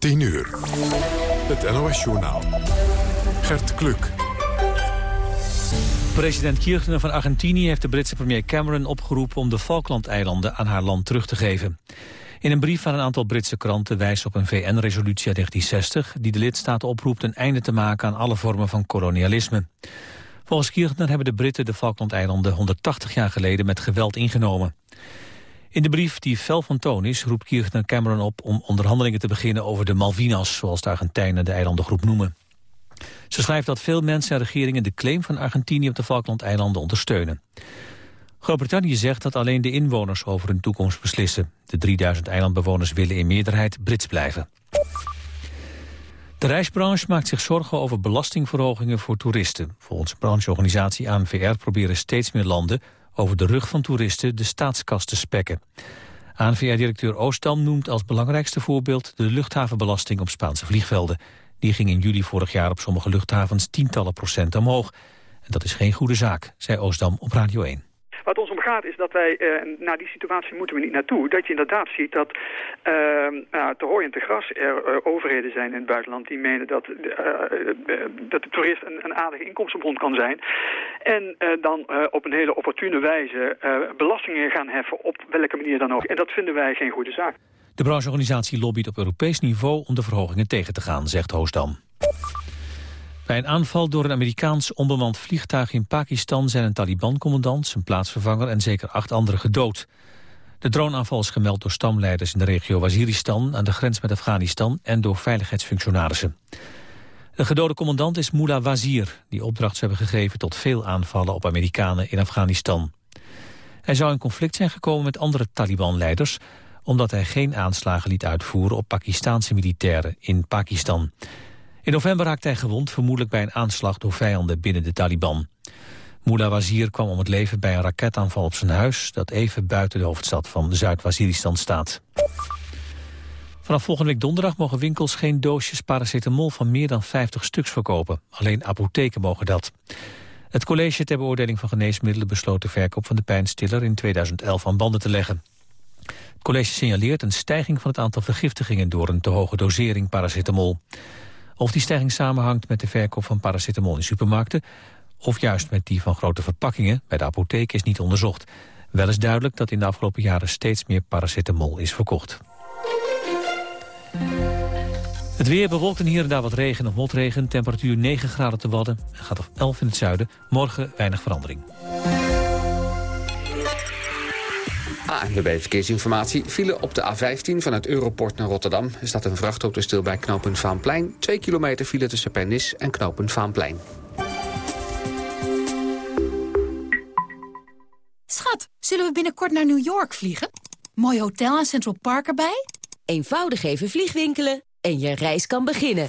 10 uur. Het NOS-journaal. Gert Kluk. President Kirchner van Argentinië heeft de Britse premier Cameron opgeroepen om de Falklandeilanden aan haar land terug te geven. In een brief van een aantal Britse kranten wijst op een VN-resolutie uit 1960... die de lidstaten oproept een einde te maken aan alle vormen van kolonialisme. Volgens Kirchner hebben de Britten de Falklandeilanden 180 jaar geleden met geweld ingenomen. In de brief die fel van toon is, roept Kirchner Cameron op om onderhandelingen te beginnen over de Malvinas, zoals de Argentijnen de eilandengroep noemen. Ze schrijft dat veel mensen en regeringen de claim van Argentinië op de Falklandeilanden ondersteunen. Groot-Brittannië zegt dat alleen de inwoners over hun toekomst beslissen. De 3000 eilandbewoners willen in meerderheid Brits blijven. De reisbranche maakt zich zorgen over belastingverhogingen voor toeristen. Volgens brancheorganisatie ANVR proberen steeds meer landen over de rug van toeristen de staatskas te spekken. ANVR-directeur Oostam noemt als belangrijkste voorbeeld de luchthavenbelasting op Spaanse vliegvelden. Die ging in juli vorig jaar op sommige luchthavens tientallen procent omhoog. En dat is geen goede zaak, zei Oosdam op Radio 1. Wat ons om gaat is dat wij, uh, naar die situatie moeten we niet naartoe. Dat je inderdaad ziet dat uh, nou, te hooi en te gras er uh, overheden zijn in het buitenland die menen dat, dat de toerist een, een aardige inkomstenbron kan zijn. En dan op een hele opportune wijze belastingen gaan heffen op welke manier dan ook. En dat vinden wij geen goede zaak. De brancheorganisatie lobbyt op Europees niveau om de verhogingen tegen te gaan, zegt Hoosdam. Bij een aanval door een Amerikaans onbemand vliegtuig in Pakistan zijn een Taliban-commandant, zijn plaatsvervanger en zeker acht anderen gedood. De droneaanval is gemeld door stamleiders in de regio Waziristan aan de grens met Afghanistan en door veiligheidsfunctionarissen. De gedode commandant is Mullah Wazir, die opdracht hebben gegeven tot veel aanvallen op Amerikanen in Afghanistan. Hij zou in conflict zijn gekomen met andere Taliban-leiders, omdat hij geen aanslagen liet uitvoeren op Pakistanse militairen in Pakistan. In november raakte hij gewond, vermoedelijk bij een aanslag door vijanden binnen de Taliban. Mullah Wazir kwam om het leven bij een raketaanval op zijn huis... dat even buiten de hoofdstad van Zuid-Waziristan staat. Vanaf volgende week donderdag mogen winkels geen doosjes paracetamol van meer dan 50 stuks verkopen. Alleen apotheken mogen dat. Het college ter beoordeling van geneesmiddelen besloot de verkoop van de pijnstiller in 2011 aan banden te leggen. Het college signaleert een stijging van het aantal vergiftigingen door een te hoge dosering paracetamol. Of die stijging samenhangt met de verkoop van paracetamol in supermarkten... of juist met die van grote verpakkingen bij de apotheek is niet onderzocht. Wel is duidelijk dat in de afgelopen jaren steeds meer paracetamol is verkocht. Het weer bewolkt en hier en daar wat regen of motregen. Temperatuur 9 graden te Wadden. Gaat op 11 in het zuiden. Morgen weinig verandering. ANWB Verkeersinformatie vielen op de A15 vanuit Europort naar Rotterdam. Er staat een vrachtauto stil bij knooppunt Vaanplein. Twee kilometer file tussen Pernis en knooppunt Vaanplein. Schat, zullen we binnenkort naar New York vliegen? Mooi hotel en Central Park erbij? Eenvoudig even vliegwinkelen en je reis kan beginnen.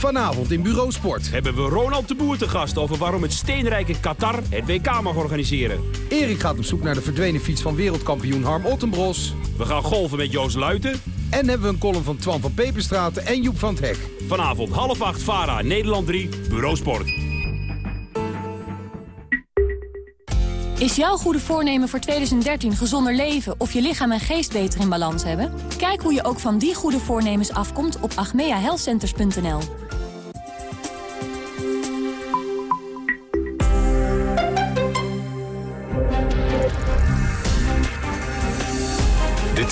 Vanavond in Bureau Sport hebben we Ronald de Boer te gast over waarom het steenrijke Qatar het WK mag organiseren. Erik gaat op zoek naar de verdwenen fiets van wereldkampioen Harm Ottenbros. We gaan golven met Joost Luiten. En hebben we een column van Twan van Peperstraten en Joep van het Hek. Vanavond half acht, VARA, Nederland 3, Bureau Sport. Is jouw goede voornemen voor 2013 gezonder leven of je lichaam en geest beter in balans hebben? Kijk hoe je ook van die goede voornemens afkomt op agmeahealthcenters.nl.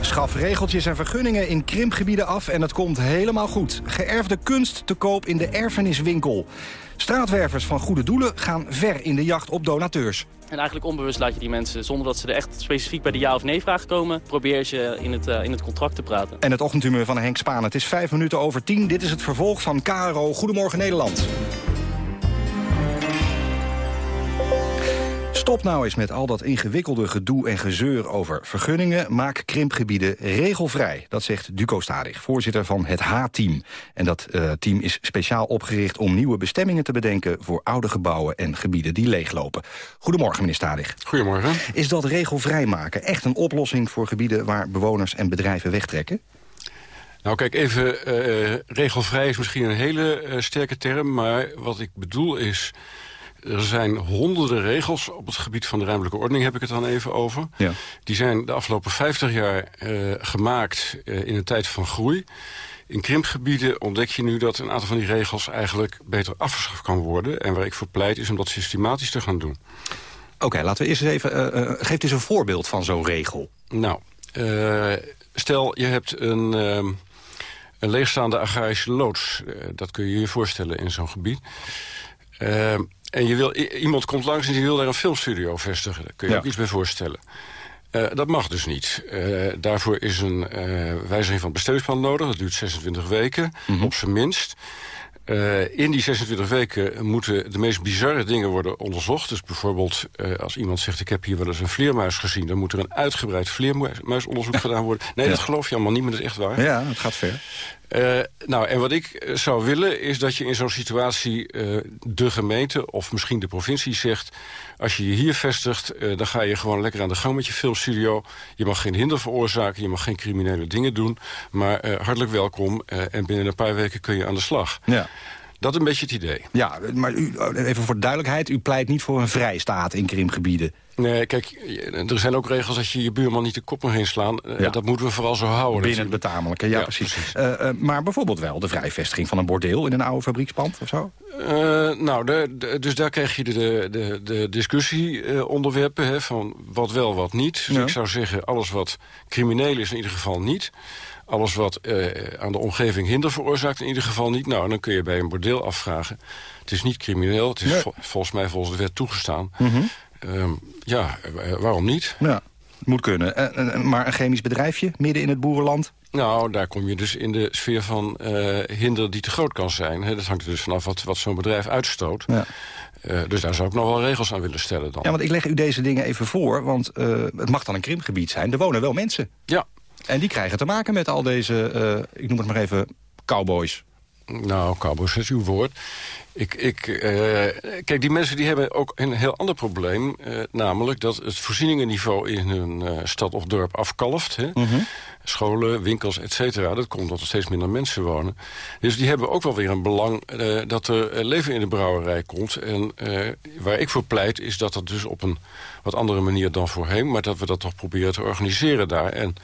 Schaf regeltjes en vergunningen in krimpgebieden af en het komt helemaal goed. Geërfde kunst te koop in de erfeniswinkel. Straatwervers van goede doelen gaan ver in de jacht op donateurs. En eigenlijk onbewust laat je die mensen, zonder dat ze er echt specifiek bij de ja of nee vraag komen... probeer je in het, uh, in het contract te praten. En het ochtendhumeur van Henk Spaan. Het is vijf minuten over tien. Dit is het vervolg van KRO Goedemorgen Nederland. Stop nou eens met al dat ingewikkelde gedoe en gezeur over vergunningen. Maak krimpgebieden regelvrij. Dat zegt Duco Stadig, voorzitter van het H-team. En dat uh, team is speciaal opgericht om nieuwe bestemmingen te bedenken... voor oude gebouwen en gebieden die leeglopen. Goedemorgen, meneer Stadig. Goedemorgen. Is dat regelvrij maken echt een oplossing voor gebieden... waar bewoners en bedrijven wegtrekken? Nou kijk, even, uh, regelvrij is misschien een hele uh, sterke term... maar wat ik bedoel is... Er zijn honderden regels op het gebied van de ruimtelijke ordening, heb ik het dan even over. Ja. Die zijn de afgelopen 50 jaar uh, gemaakt uh, in een tijd van groei. In krimpgebieden ontdek je nu dat een aantal van die regels eigenlijk beter afgeschaft kan worden. En waar ik voor pleit is om dat systematisch te gaan doen. Oké, okay, laten we eerst eens even... Uh, geef eens een voorbeeld van zo'n regel. Nou, stel je hebt een, een leegstaande agrarische loods. dat kun je je voorstellen in zo'n gebied. En je wil, iemand komt langs en die wil daar een filmstudio vestigen. Daar kun je ja. ook iets bij voorstellen. Uh, dat mag dus niet. Uh, daarvoor is een uh, wijziging van het bestemmingsplan nodig. Dat duurt 26 weken, mm -hmm. op zijn minst. in die 26 weken moeten de meest bizarre dingen worden onderzocht. Dus bijvoorbeeld als iemand zegt... ik heb hier wel eens een vleermuis gezien... dan moet er een uitgebreid vleermuisonderzoek gedaan worden. Nee, ja. dat geloof je allemaal niet, maar dat is echt waar. Ja, het gaat ver. Uh, nou, en wat ik zou willen is dat je in zo'n situatie uh, de gemeente of misschien de provincie zegt... als je je hier vestigt, uh, dan ga je gewoon lekker aan de gang met je filmstudio. Je mag geen hinder veroorzaken, je mag geen criminele dingen doen. Maar hartelijk welkom en binnen een paar weken kun je aan de slag. Ja. Dat is een beetje het idee. Ja, maar u, even voor de duidelijkheid, u pleit niet voor een vrijstaat in krimgebieden. Nee, kijk, er zijn ook regels dat je je buurman niet de kop mag inslaan. Ja. Dat moeten we vooral zo houden. Binnen het betamelijke, ja, ja precies. precies. Uh, uh, maar bijvoorbeeld wel de vrijvestiging van een bordeel in een oude fabriekspand of zo? Uh, nou, de, de, dus daar krijg je de, de, de discussieonderwerpen hè, van wat wel, wat niet. Dus ja. ik zou zeggen, alles wat crimineel is in ieder geval niet. Alles wat aan de omgeving hinder veroorzaakt in ieder geval niet. Nou, dan kun je bij een bordeel afvragen. Het is niet crimineel, het is nee. vol, volgens mij volgens de wet toegestaan. Mm -hmm. Uh, ja, waarom niet? Ja, moet kunnen. Uh, maar een chemisch bedrijfje midden in het boerenland? Nou, daar kom je dus in de sfeer van hinder die te groot kan zijn. Dat hangt er dus vanaf wat, wat zo'n bedrijf uitstoot. Ja. Uh, dus daar zou ik nog wel regels aan willen stellen dan. Ja, want ik leg u deze dingen even voor, want uh, het mag dan een krimpgebied zijn. Er wonen wel mensen. Ja. En die krijgen te maken met al deze, uh, ik noem het maar even, cowboys. Nou, cowboys is uw woord. Ik, ik, uh, kijk, die mensen die hebben ook een heel ander probleem. Uh, namelijk dat het voorzieningenniveau in hun uh, stad of dorp afkalft. Hè? Mm -hmm. Scholen, winkels, et cetera. Dat komt omdat er steeds minder mensen wonen. Dus die hebben ook wel weer een belang dat er leven in de brouwerij komt. En waar ik voor pleit is dat dat dus op een wat andere manier dan voorheen... maar dat we dat toch proberen te organiseren daar. En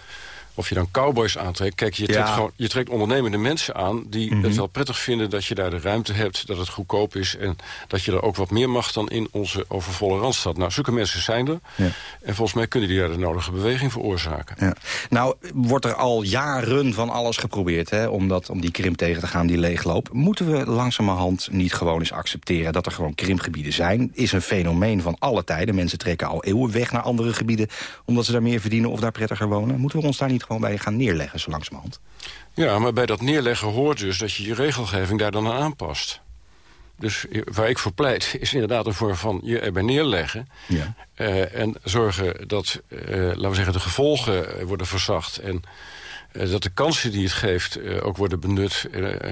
of je dan cowboys aantrekt. Kijk, je trekt, Ja. gewoon, je trekt ondernemende mensen aan... die Mhm. het wel prettig vinden dat je daar de ruimte hebt... dat het goedkoop is en dat je er ook wat meer mag... dan in onze overvolle Randstad. Nou, zulke mensen zijn er. Ja. En volgens mij kunnen die daar de nodige beweging veroorzaken. Ja. Nou, wordt er al jaren van alles geprobeerd hè, om, dat, om die krimp tegen te gaan die leegloopt. Moeten we langzamerhand niet gewoon eens accepteren dat er gewoon krimpgebieden zijn? Is een fenomeen van alle tijden. Mensen trekken al eeuwen weg naar andere gebieden omdat ze daar meer verdienen of daar prettiger wonen. Moeten we ons daar niet gewoon bij gaan neerleggen zo langzamerhand? Ja, maar bij dat neerleggen hoort dus dat je je regelgeving daar dan aan aanpast. Dus waar ik voor pleit is inderdaad een vorm van je erbij neerleggen. Ja. Uh, en zorgen dat, uh, laten we zeggen, de gevolgen worden verzacht. En dat de kansen die het geeft ook worden benut.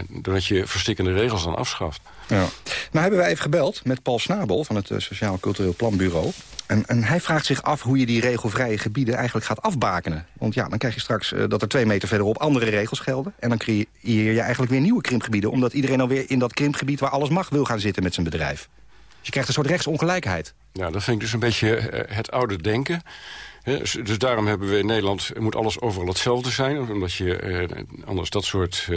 doordat je verstikkende regels dan afschaft. Ja. Nou hebben wij even gebeld met Paul Snabel van het Sociaal Cultureel Planbureer. En, en, hij vraagt zich af hoe je die regelvrije gebieden eigenlijk gaat afbakenen. Want ja, dan krijg je straks uh, dat er twee meter verderop andere regels gelden. En dan creëer je eigenlijk weer nieuwe krimpgebieden. Omdat iedereen alweer in dat krimpgebied waar alles mag wil gaan zitten met zijn bedrijf. Dus je krijgt een soort rechtsongelijkheid. Ja, dat vind ik dus een beetje uh, het oude denken. Dus, dus, daarom hebben we in Nederland, moet alles overal hetzelfde zijn. Omdat je uh, anders dat soort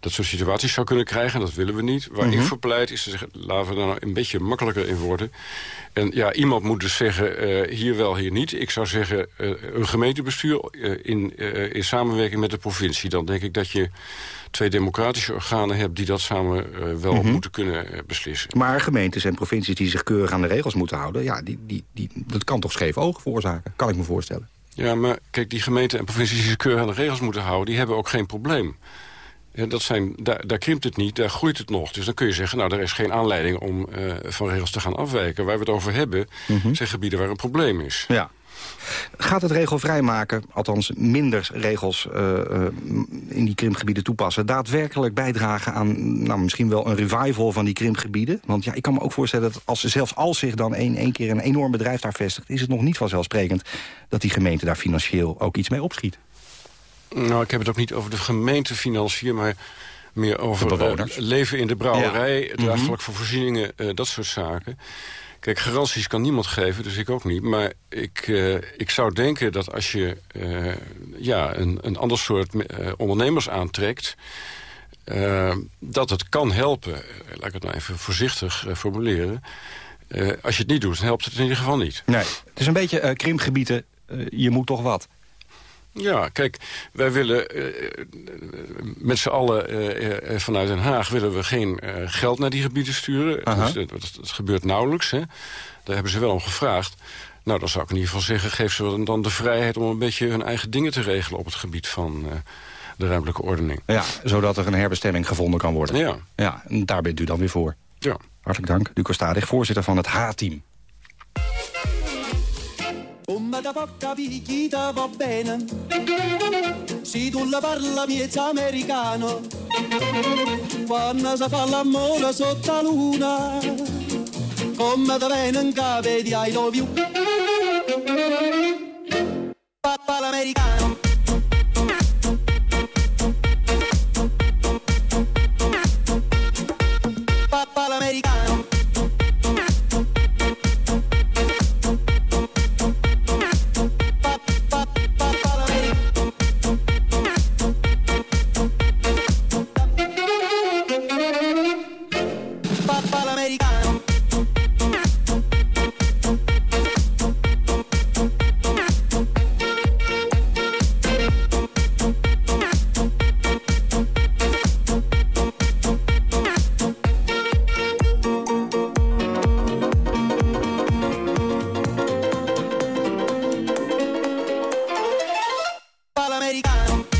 dat soort situaties zou kunnen krijgen. Dat willen we niet. Waar Mhm. mm -hmm. ik voor pleit is te zeggen, laten we er nou een beetje makkelijker in worden. En ja, iemand moet dus zeggen, uh, hier wel, hier niet. Ik zou zeggen, uh, een gemeentebestuur uh, in, in samenwerking met de provincie. Dan denk ik dat je twee democratische organen hebt... die dat samen wel Mhm. mm -hmm. moeten kunnen beslissen. Maar gemeentes en provincies die zich keurig aan de regels moeten houden... Ja, die, die, die, dat kan toch scheef ogen veroorzaken, kan ik me voorstellen. Ja, maar kijk, die gemeenten en provincies die zich keurig aan de regels moeten houden... die hebben ook geen probleem. Dat zijn, daar, daar krimpt het niet, daar groeit het nog. Dus dan kun je zeggen, nou, er is geen aanleiding om uh, van regels te gaan afwijken. Waar we het over hebben, zijn gebieden waar een probleem is. Ja. Gaat het regelvrij maken, althans minder regels uh, uh, in die krimpgebieden toepassen... daadwerkelijk bijdragen aan nou, misschien wel een revival van die krimpgebieden? Want ja, ik kan me ook voorstellen dat als, zelfs als zich dan één, één keer een enorm bedrijf daar vestigt... is het nog niet vanzelfsprekend dat die gemeente daar financieel ook iets mee opschiet. Nou, ik heb het ook niet over de gemeentefinanciën, maar meer over uh, leven in de brouwerij... het draagvlak mm -hmm. voor voorzieningen, uh, dat soort zaken. Kijk, garanties kan niemand geven, dus ik ook niet. Maar ik, uh, ik zou denken dat als je ja, een, een ander soort ondernemers aantrekt... dat het kan helpen, laat ik het nou even voorzichtig formuleren... als je het niet doet, dan helpt het in ieder geval niet. Nee, het is een beetje krimpgebieden, je moet toch wat. Ja, kijk, wij willen uh, met z'n allen uh, vanuit Den Haag... willen we geen uh, geld naar die gebieden sturen. Dus, dat, dat, gebeurt nauwelijks. Hè. Daar hebben ze wel om gevraagd. Nou, dan zou ik in ieder geval zeggen... geef ze dan de vrijheid om een beetje hun eigen dingen te regelen... op het gebied van de ruimtelijke ordening. Ja, zodat er een herbestemming gevonden kan worden. Ja. ja en daar bent u dan weer voor. Ja. Hartelijk dank. Duco Stadig, voorzitter van het H-team. Come da poca picchita va bene. Se tu la parla miezza americano. Quando si fa l'amore sotto la luna Come da bene in cave di I love you. Papà l'americano. Papà l'americano Ja,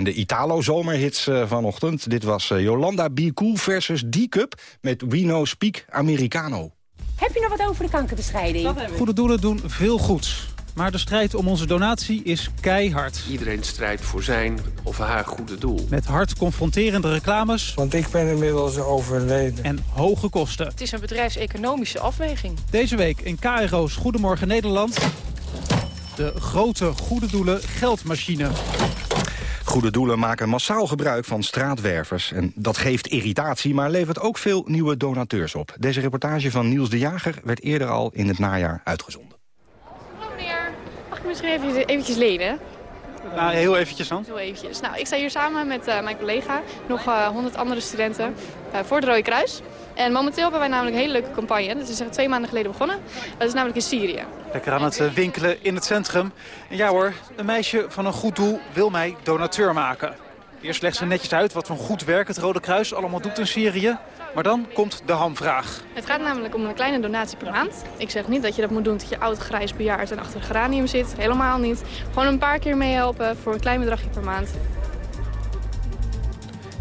in de Italo-zomerhits uh, vanochtend. Dit was uh, Jolanda Be Cool versus D-Cup met We No Speak Americano. Heb je nog wat over de kankerbestrijding? Goede doelen doen veel goeds. Maar de strijd om onze donatie is keihard. Iedereen strijdt voor zijn of haar goede doel. Met hard confronterende reclames. Want ik ben inmiddels overleden. En hoge kosten. Het is een bedrijfseconomische afweging. Deze week in KRO's Goedemorgen Nederland... de grote goede doelen geldmachine. Goede doelen maken massaal gebruik van straatwervers. En dat geeft irritatie, maar levert ook veel nieuwe donateurs op. Deze reportage van Niels de Jager werd eerder al in het najaar uitgezonden. Hallo meneer, mag ik misschien even eventjes lenen? Nou, heel eventjes dan. Heel eventjes. Nou, ik sta hier samen met uh, mijn collega, nog uh, 100 andere studenten, uh, voor het Rode Kruis. En momenteel hebben wij namelijk een hele leuke campagne. Dat is twee maanden geleden begonnen. Dat is namelijk in Syrië. Lekker aan het winkelen in het centrum. En ja hoor, een meisje van een goed doel wil mij donateur maken. Eerst legt ze netjes uit wat voor goed werk het Rode Kruis allemaal doet in Syrië. Maar dan komt de hamvraag. Het gaat namelijk om een kleine donatie per maand. Ik zeg niet dat je dat moet doen tot je oud, grijs, bejaard en achter een geranium zit. Helemaal niet. Gewoon een paar keer meehelpen voor een klein bedragje per maand.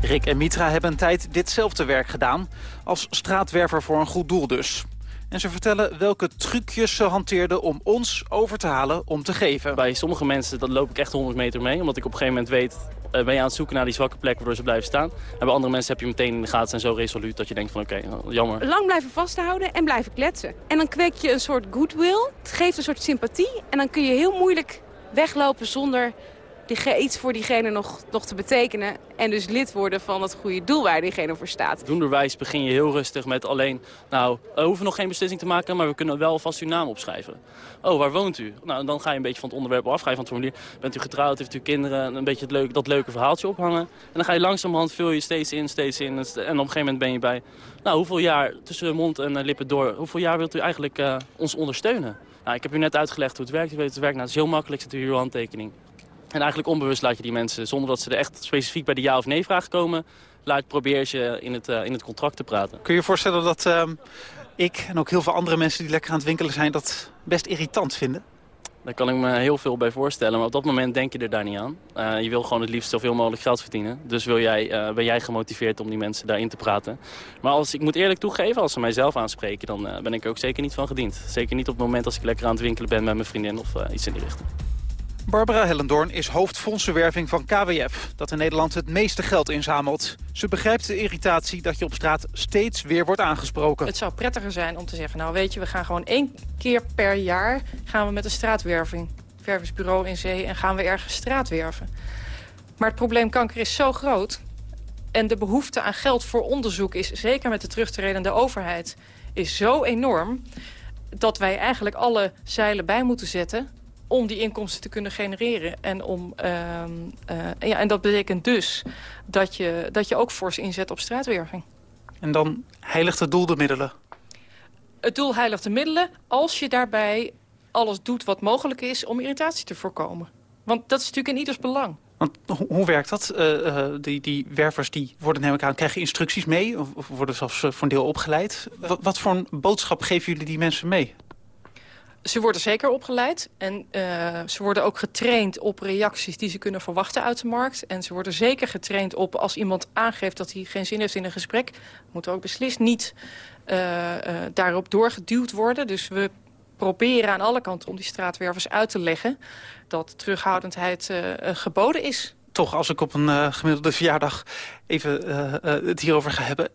Rick en Mitra hebben een tijd ditzelfde werk gedaan. Als straatwerver voor een goed doel dus. En ze vertellen welke trucjes ze hanteerden om ons over te halen om te geven. Bij sommige mensen dat loop ik echt 100 meter mee. Omdat ik op een gegeven moment weet, uh, ben je aan het zoeken naar die zwakke plek waardoor ze blijven staan. En bij andere mensen heb je meteen in de gaten en zo resoluut dat je denkt van oké, okay, jammer. Lang blijven vasthouden en blijven kletsen. En dan kweek je een soort goodwill. Het geeft een soort sympathie. En dan kun je heel moeilijk weglopen zonder die, iets voor diegene nog, te betekenen. En dus lid worden van het goede doel waar diegene voor staat. Doenderwijs begin je heel rustig met alleen... nou, we hoeven nog geen beslissing te maken, maar we kunnen wel vast uw naam opschrijven. Oh, waar woont u? Nou, dan ga je een beetje van het onderwerp af. Ga je van het formulier, bent u getrouwd, heeft u kinderen? Een beetje het leuke, dat leuke verhaaltje ophangen. En dan ga je langzamerhand, vul je steeds in, steeds in. En op een gegeven moment ben je bij... nou, hoeveel jaar tussen mond en lippen door... hoeveel jaar wilt u eigenlijk uh, ons ondersteunen? Nou, ik heb u net uitgelegd hoe het werkt. U weet het werkt. Nou, het is heel makkelijk, zet u uw handtekening. En eigenlijk onbewust laat je die mensen, zonder dat ze er echt specifiek bij de ja of nee vraag komen... laat, probeer je in het, uh, in het contract te praten. Kun je je voorstellen dat uh, ik en ook heel veel andere mensen die lekker aan het winkelen zijn... dat best irritant vinden? Daar kan ik me heel veel bij voorstellen, maar op dat moment denk je er daar niet aan. Uh, je wil gewoon het liefst zoveel mogelijk geld verdienen. Dus wil jij, ben jij gemotiveerd om die mensen daarin te praten. Maar als, ik moet eerlijk toegeven, als ze mijzelf aanspreken... dan ben ik er ook zeker niet van gediend. Zeker niet op het moment als ik lekker aan het winkelen ben met mijn vriendin of iets in die richting. Barbara Hellendoorn is hoofdfondsenwerving van KWF... dat in Nederland het meeste geld inzamelt. Ze begrijpt de irritatie dat je op straat steeds weer wordt aangesproken. Het zou prettiger zijn om te zeggen... nou weet je, we gaan gewoon één keer per jaar... gaan we met een straatwerving, wervingsbureau in zee... en gaan we ergens straatwerven. Maar het probleem kanker is zo groot... en de behoefte aan geld voor onderzoek is... zeker met de terugtredende overheid, is zo enorm... dat wij eigenlijk alle zeilen bij moeten zetten om die inkomsten te kunnen genereren. En, om, uh, uh, ja, en dat betekent dus dat je, dat je ook fors inzet op straatwerving. En dan heiligt het doel de middelen? Het doel heiligt de middelen als je daarbij alles doet wat mogelijk is om irritatie te voorkomen. Want dat is natuurlijk in ieders belang. Want hoe werkt dat? Uh, die, die wervers die worden neem ik aan, krijgen instructies mee? Of worden zelfs voor een deel opgeleid? Wat, wat voor een boodschap geven jullie die mensen mee? Ze worden zeker opgeleid en uh, ze worden ook getraind op reacties die ze kunnen verwachten uit de markt. En ze worden zeker getraind op als iemand aangeeft dat hij geen zin heeft in een gesprek. Moet ook beslist niet uh, uh, daarop doorgeduwd worden. Dus we proberen aan alle kanten om die straatwervers uit te leggen dat terughoudendheid geboden is. Toch, als ik op een gemiddelde verjaardag even het hierover ga hebben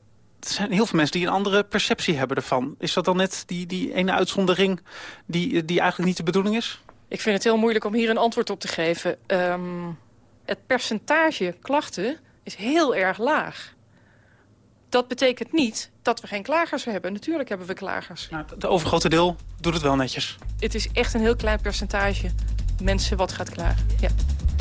er zijn heel veel mensen die een andere perceptie hebben ervan. Is dat dan net die, die ene uitzondering die, die eigenlijk niet de bedoeling is? Ik vind het heel moeilijk om hier een antwoord op te geven. Um, het percentage klachten is heel erg laag. Dat betekent niet dat we geen klagers hebben. Natuurlijk hebben we klagers. Nou, de overgrote deel doet het wel netjes. Het is echt een heel klein percentage mensen wat gaat klagen. Ja.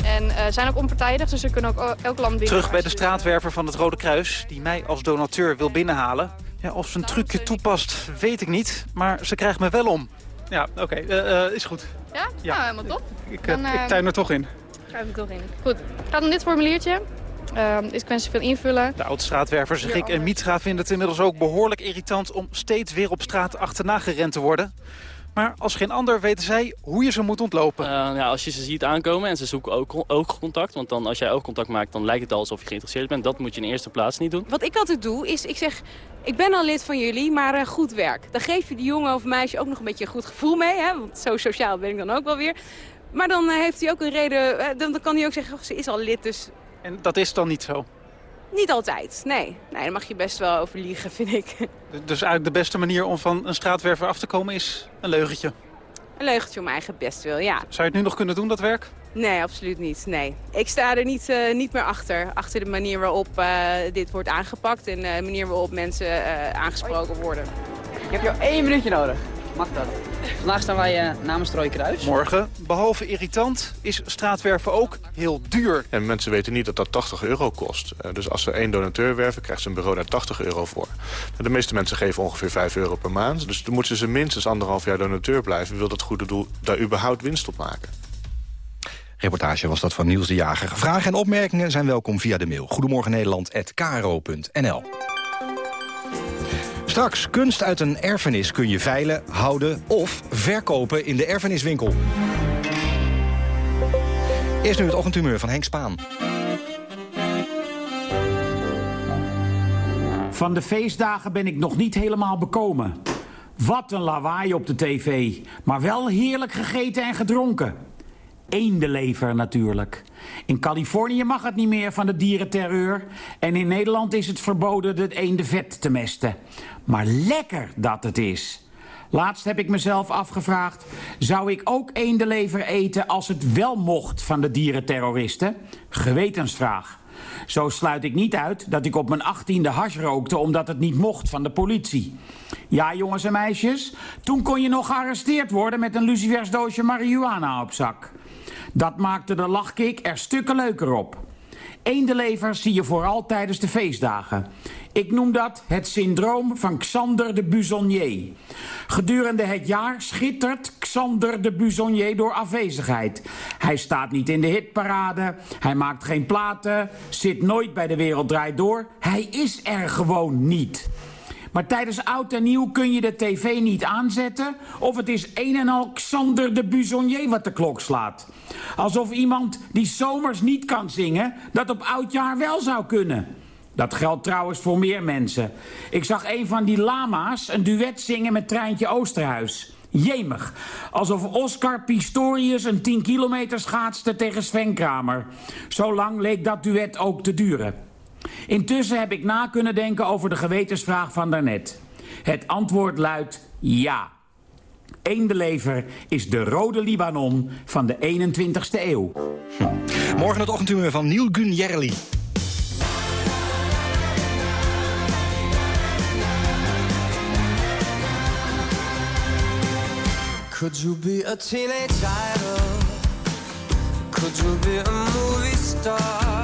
En uh, zijn ook onpartijdig, dus ze kunnen ook elk land binnen. Terug bij de straatwerver van het Rode Kruis, die mij als donateur wil binnenhalen. Ja, of ze een trucje toepast, weet ik niet. Maar ze krijgt me wel om. Ja, oké, okay, uh, uh, is goed. Ja? Ja, nou, helemaal top. Ik, dan, ik tuin er toch in. Schuif er toch in. Goed, het gaat om dit formuliertje. Uh, ik wens veel invullen. De oud-straatwervers Rick en Mitra vinden het inmiddels ook behoorlijk irritant... om steeds weer op straat achterna gerend te worden. Maar als geen ander weten zij hoe je ze moet ontlopen. Uh, ja, als je ze ziet aankomen en ze zoeken ook oogcontact... want dan, als jij oogcontact maakt, dan lijkt het al alsof je geïnteresseerd bent. Dat moet je in eerste plaats niet doen. Wat ik altijd doe, is ik zeg... ik ben al lid van jullie, maar uh, goed werk. Dan geef je die jongen of meisje ook nog een beetje een goed gevoel mee. Hè? Want zo sociaal ben ik dan ook wel weer. Maar dan uh, heeft hij ook een reden... Dan, dan, kan hij ook zeggen, oh, ze is al lid, dus... En dat is dan niet zo? Niet altijd, nee. Nee, daar mag je best wel over liegen, vind ik. Dus eigenlijk de beste manier om van een straatwerver af te komen is een leugentje? Een leugentje om eigen best wil, ja. Zou je het nu nog kunnen doen, dat werk? Nee, absoluut niet. Nee. Ik sta er niet, uh, niet meer achter. Achter de manier waarop uh, dit wordt aangepakt en uh, de manier waarop mensen aangesproken worden. Ik heb jou één minuutje nodig. Mag dat? Vandaag staan wij uh, namens Rode Kruis. Morgen, behalve irritant, is straatwerven ook heel duur. En mensen weten niet dat dat 80 euro kost. Uh, dus als ze één donateur werven, krijgt ze een bureau daar 80 euro voor. De meeste mensen geven ongeveer 5 euro per maand. Dus dan moeten ze minstens anderhalf jaar donateur blijven... wil dat goede doel daar überhaupt winst op maken. Reportage was dat van Niels de Jager. Vragen en opmerkingen zijn welkom via de mail. Goedemorgen Nederland@kro.nl. Straks, kunst uit een erfenis kun je veilen, houden of verkopen in de erfeniswinkel. Eerst nu het ochtendhumeur van Henk Spaan. Van de feestdagen ben ik nog niet helemaal bekomen. Wat een lawaai op de tv, maar wel heerlijk gegeten en gedronken. Eendenlever natuurlijk. In Californië mag het niet meer van de dierenterreur... en in Nederland is het verboden het eendenvet te mesten. Maar lekker dat het is. Laatst heb ik mezelf afgevraagd... zou ik ook eendenlever eten als het wel mocht van de dierenterroristen? Gewetensvraag. Zo sluit ik niet uit dat ik op mijn achttiende hash rookte... omdat het niet mocht van de politie. Ja, jongens en meisjes, toen kon je nog gearresteerd worden... met een lucifersdoosje marihuana op zak. Dat maakte de lachkick er stukken leuker op. Eendenlevers zie je vooral tijdens de feestdagen. Ik noem dat het syndroom van Xander de Busonnier. Gedurende het jaar schittert Xander de Busonnier door afwezigheid. Hij staat niet in de hitparade, hij maakt geen platen... zit nooit bij De Wereld Draait Door. Hij is er gewoon niet. Maar tijdens oud en nieuw kun je de tv niet aanzetten... of het is een en al Xander de Busonnier wat de klok slaat. Alsof iemand die zomers niet kan zingen... dat op oudjaar wel zou kunnen. Dat geldt trouwens voor meer mensen. Ik zag een van die lama's een duet zingen met Treintje Oosterhuis. Jemig. Alsof Oscar Pistorius een 10 kilometer schaatste tegen Sven Kramer. Zo lang leek dat duet ook te duren. Intussen heb ik na kunnen denken over de gewetensvraag van daarnet. Het antwoord luidt ja. Eendelever is de rode Libanon van de 21ste eeuw. Morgen het ochtendhumeur van Neil Gunjerli. Could you be a teenage idol? Could you be a movie star?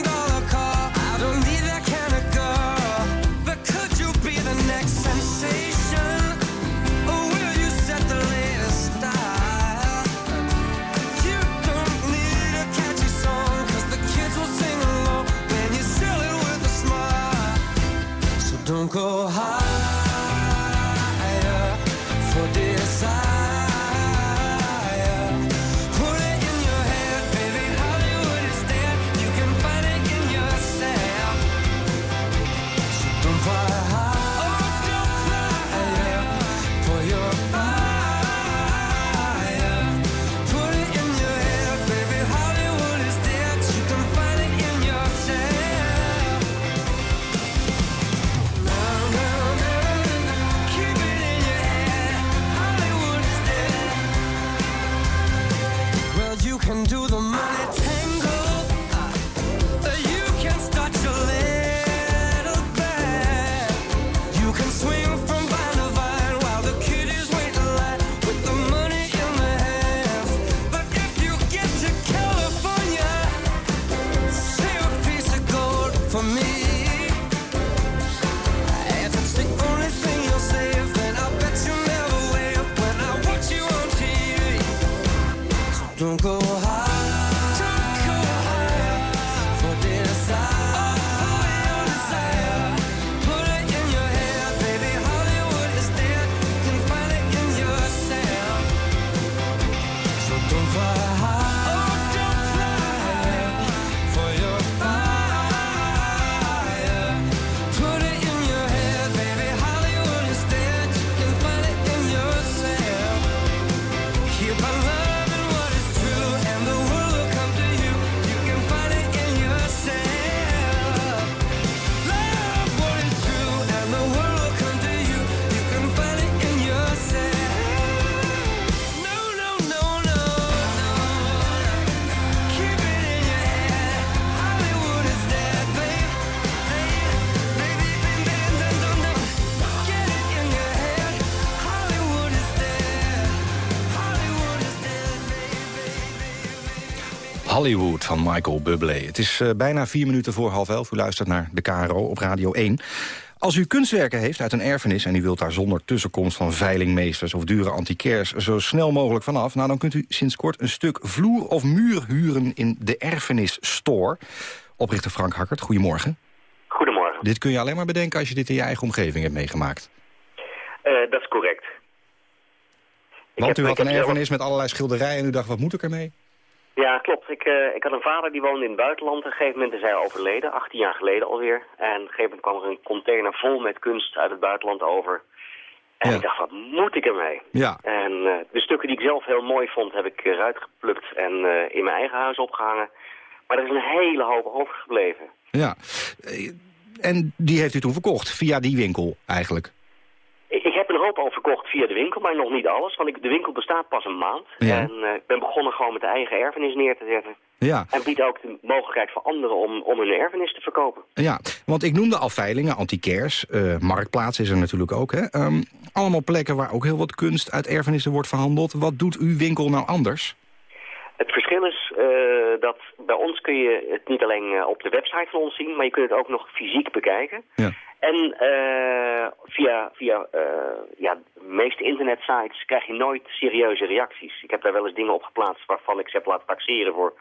Hollywood van Michael Bublé. Het is eh, bijna vier minuten voor half elf. U luistert naar de KRO op Radio 1. Als u kunstwerken heeft uit een erfenis... en u wilt daar zonder tussenkomst van veilingmeesters of dure antiquairs... zo snel mogelijk vanaf, nou, dan kunt u sinds kort een stuk vloer of muur huren... in de Erfenis Store. Oprichter Frank Hakkert, goedemorgen. Goedemorgen. Dit kun je alleen maar bedenken als je dit in je eigen omgeving hebt meegemaakt. Eh, dat is correct. Want heb- u had een zelf- erfenis met allerlei schilderijen... en u dacht, wat moet ik ermee? Ja, klopt. Ik, eh, ik had een vader die woonde in het buitenland. Op een gegeven moment is hij overleden, 18 jaar geleden alweer. En op een gegeven moment kwam er een container vol met kunst uit het buitenland over. En ik dacht, wat moet ik ermee? Ja. En eh, de stukken die ik zelf heel mooi vond, heb ik eruit geplukt en eh, in mijn eigen huis opgehangen. Maar er is een hele hoop overgebleven. Ja. En die heeft u toen verkocht, via die winkel eigenlijk? Een hoop al verkocht via de winkel, maar nog niet alles. Want ik, de winkel bestaat pas een maand. Ja. En eh, ik ben begonnen gewoon met de eigen erfenis neer te zetten. Ja. En biedt ook de mogelijkheid voor anderen om, om hun erfenis te verkopen. Ja, want ik noemde al veilingen, antiquairs, eh Marktplaats is er natuurlijk ook. Hè? Ehm, allemaal plekken waar ook heel wat kunst uit erfenissen wordt verhandeld. Wat doet uw winkel nou anders? Het verschil is eh, dat bij ons kun je het niet alleen eh, op de website van ons zien, maar je kunt het ook nog fysiek bekijken. Ja. En eh, via, via ja, de meeste internetsites krijg je nooit serieuze reacties. Ik heb daar wel eens dingen op geplaatst waarvan ik ze heb laten taxeren voor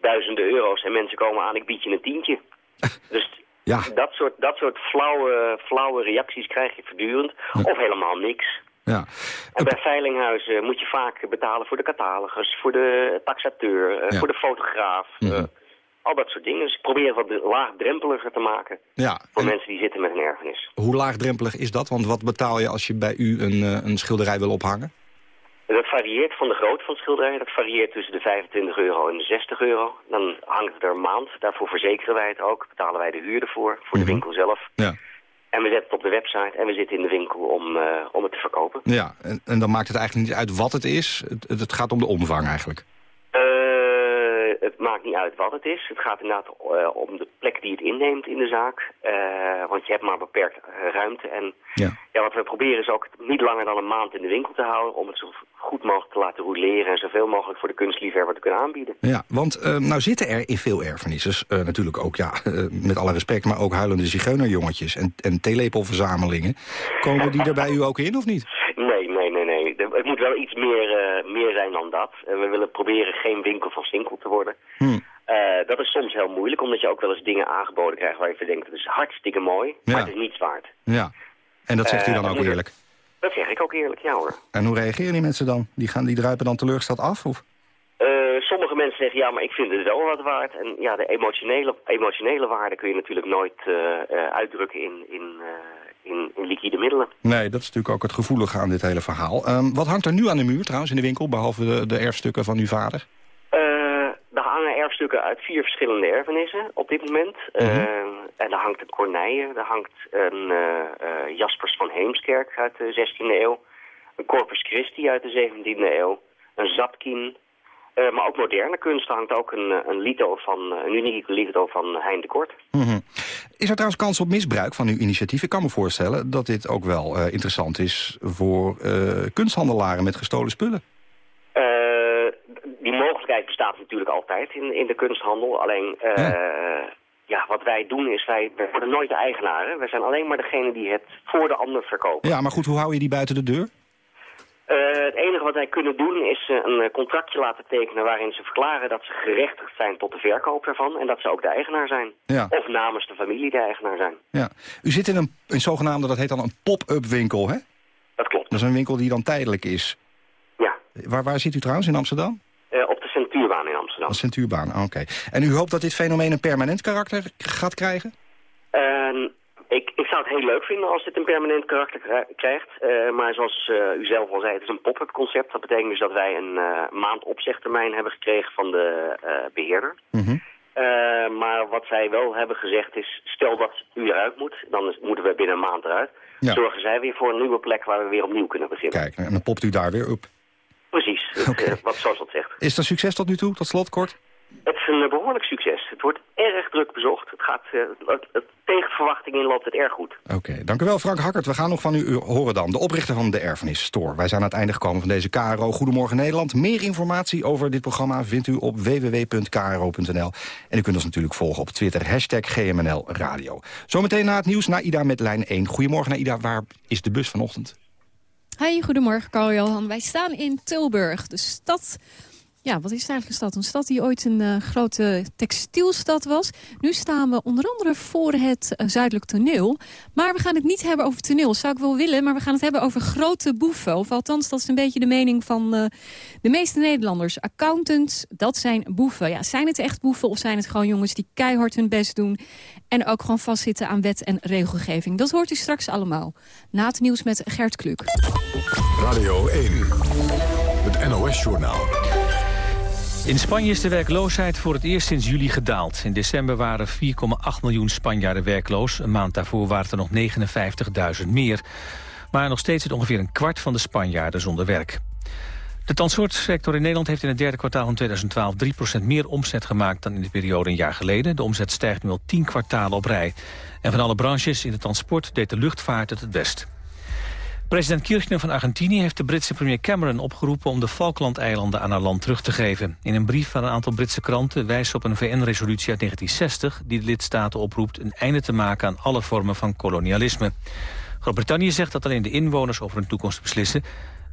duizenden euro's. En mensen komen aan, ik bied je een tientje. dus Ja. dat soort, dat soort flauwe, flauwe reacties krijg je voortdurend. Of helemaal niks. Ja. En bij veilinghuizen moet je vaak betalen voor de catalogus, voor de taxateur, eh, Ja. voor de fotograaf. eh, al dat soort dingen. Dus het wat laagdrempeliger te maken Ja, voor mensen die zitten met een erfenis. hoe laagdrempelig is dat? Want wat betaal je als je bij u een, eh, een schilderij wil ophangen? Dat varieert van de grootte van het schilderij. Dat varieert tussen de 25 euro en de 60 euro. Dan hangt het er een maand. Daarvoor verzekeren wij het ook. Betalen wij de huur ervoor, voor de winkel zelf. Ja. En we zetten het op de website en we zitten in de winkel om, eh, om het te verkopen. Ja, en, en dan maakt het eigenlijk niet uit wat het is. Het, het gaat om de omvang eigenlijk. Het maakt niet uit wat het is. Het gaat inderdaad eh, om de plek die het inneemt in de zaak. Eh, want je hebt maar beperkt eh, ruimte. En Ja. ja, wat we proberen is ook niet langer dan een maand in de winkel te houden... om het zo goed mogelijk te laten roleren... en zoveel mogelijk voor de kunstliefhebber te kunnen aanbieden. Ja, want nou zitten er in veel erfenissen, natuurlijk ook, ja, met alle respect... maar ook huilende zigeunerjongetjes en, en theelepelverzamelingen. Komen die er bij u ook in of niet? Nee, nee, nee, nee. De- Het moet wel iets meer, eh, meer zijn dan dat. Eh, we willen proberen geen winkel van Sinkel te worden. Hm. Eh, dat is soms heel moeilijk, omdat je ook wel eens dingen aangeboden krijgt... waar je van denkt, dat is hartstikke mooi, Ja. maar het is niets waard. Ja, en dat zegt u Eh, dan dat ook eerlijk. Dat zeg ik ook eerlijk, ja hoor. En hoe reageren die mensen dan? Die, gaan, die druipen dan teleurgesteld af? Of? Eh, sommige mensen zeggen, ja, maar ik vind het wel wat waard. En ja, de emotionele, emotionele waarde kun je natuurlijk nooit eh, eh, uitdrukken in, in, eh, in, in liquide middelen. Nee, dat is natuurlijk ook het gevoelige aan dit hele verhaal. Ehm, wat hangt er nu aan de muur trouwens in de winkel, behalve de, de erfstukken van uw vader? Eh er hangen erfstukken uit vier verschillende erfenissen op dit moment. Eh, en daar hangt een Corneille, daar hangt een eh, eh, Jaspers van Heemskerk uit de 16e eeuw. Een Corpus Christi uit de 17e eeuw. Een Zapkin. Eh, maar ook moderne kunst hangt ook een, eh, een lito van, eh, een unieke lito van Hein de Kort. Mhm. Is er trouwens kans op misbruik van uw initiatief? Ik kan me voorstellen dat dit ook wel interessant is voor kunsthandelaren met gestolen spullen. Die mogelijkheid bestaat natuurlijk altijd in, in de kunsthandel. Alleen, eh, ja. wat wij doen is, wij, wij worden nooit de eigenaren. Wij zijn alleen maar degene die het voor de ander verkopen. Ja, maar goed, hoe hou je die buiten de deur? Eh, het enige wat wij kunnen doen is eh, een eh, contractje laten tekenen waarin ze verklaren dat ze gerechtigd zijn tot de verkoop ervan. En dat ze ook de eigenaar zijn. Ja. Of namens de familie de eigenaar zijn. Ja. U zit in een, een zogenaamde, dat heet dan een pop-up winkel, hè? Dat klopt. Dat is een winkel die dan tijdelijk is. Ja. Waar, waar zit u trouwens, in Amsterdam? Op de Centuurbaan in Amsterdam. De Centuurbaan, oké. En u hoopt dat dit fenomeen een permanent karakter gaat krijgen? En ik, ik zou het heel leuk vinden als dit een permanent karakter krij- krijgt. Eh, maar zoals eh, u zelf al zei, het is een pop-up concept. Dat betekent dus dat wij een eh, maand opzegtermijn hebben gekregen van de eh, beheerder. Mhm. Maar wat zij wel hebben gezegd is, stel dat u eruit moet, dan is- moeten we binnen een maand eruit. Ja. Zorgen zij weer voor een nieuwe plek waar we weer opnieuw kunnen beginnen. Kijk, en dan popt u daar weer op. Precies, het, eh, wat zoals dat zegt. Is dat succes tot nu toe, tot slot, kort? Het een eh, behoorlijk succes. Het wordt erg druk bezocht. Het gaat, eh, het, het, tegen verwachting in loopt het erg goed. Oké, dank u wel Frank Hakkert. We gaan nog van u horen dan. De oprichter van de Erfenis Store. Wij zijn aan het einde gekomen van deze KRO Goedemorgen Nederland. Meer informatie over dit programma vindt u op www.kro.nl. En u kunt ons natuurlijk volgen op Twitter. Hashtag GMNL Radio. Zometeen na het nieuws Naida met lijn 1. Goedemorgen Naida, waar is de bus vanochtend? Hi, goedemorgen Carl-Johan. Wij staan in Tilburg, de stad ja, wat is het eigenlijk een stad? Een stad die ooit een uh, grote textielstad was. Nu staan we onder andere voor het uh, Zuidelijk Toneel. Maar we gaan het niet hebben over toneel. Zou ik wel willen, maar we gaan het hebben over grote boeven. Of althans, dat is een beetje de mening van uh, de meeste Nederlanders. Accountants, dat zijn boeven. Ja, zijn het echt boeven of zijn het gewoon jongens die keihard hun best doen... en ook gewoon vastzitten aan wet en regelgeving? Dat hoort u straks allemaal. Na het nieuws met Gert Kluk. Radio 1, het NOS-journaal. In Spanje is de werkloosheid voor het eerst sinds juli gedaald. In december waren 4,8 miljoen Spanjaarden werkloos. Een maand daarvoor waren er nog 59.000 meer. Maar nog steeds zit ongeveer een kwart van de Spanjaarden zonder werk. De transportsector in Nederland heeft in het derde kwartaal van 2012 3% meer omzet gemaakt dan in de periode een jaar geleden. De omzet stijgt nu al 10 kwartalen op rij. En van alle branches in de transport deed de luchtvaart het het best. President Kirchner van Argentinië heeft de Britse premier Cameron opgeroepen om de Falklandeilanden aan haar land terug te geven. In een brief van een aantal Britse kranten wijst op een VN-resolutie uit 1960 die de lidstaten oproept een einde te maken aan alle vormen van kolonialisme. Groot-Brittannië zegt dat alleen de inwoners over hun toekomst beslissen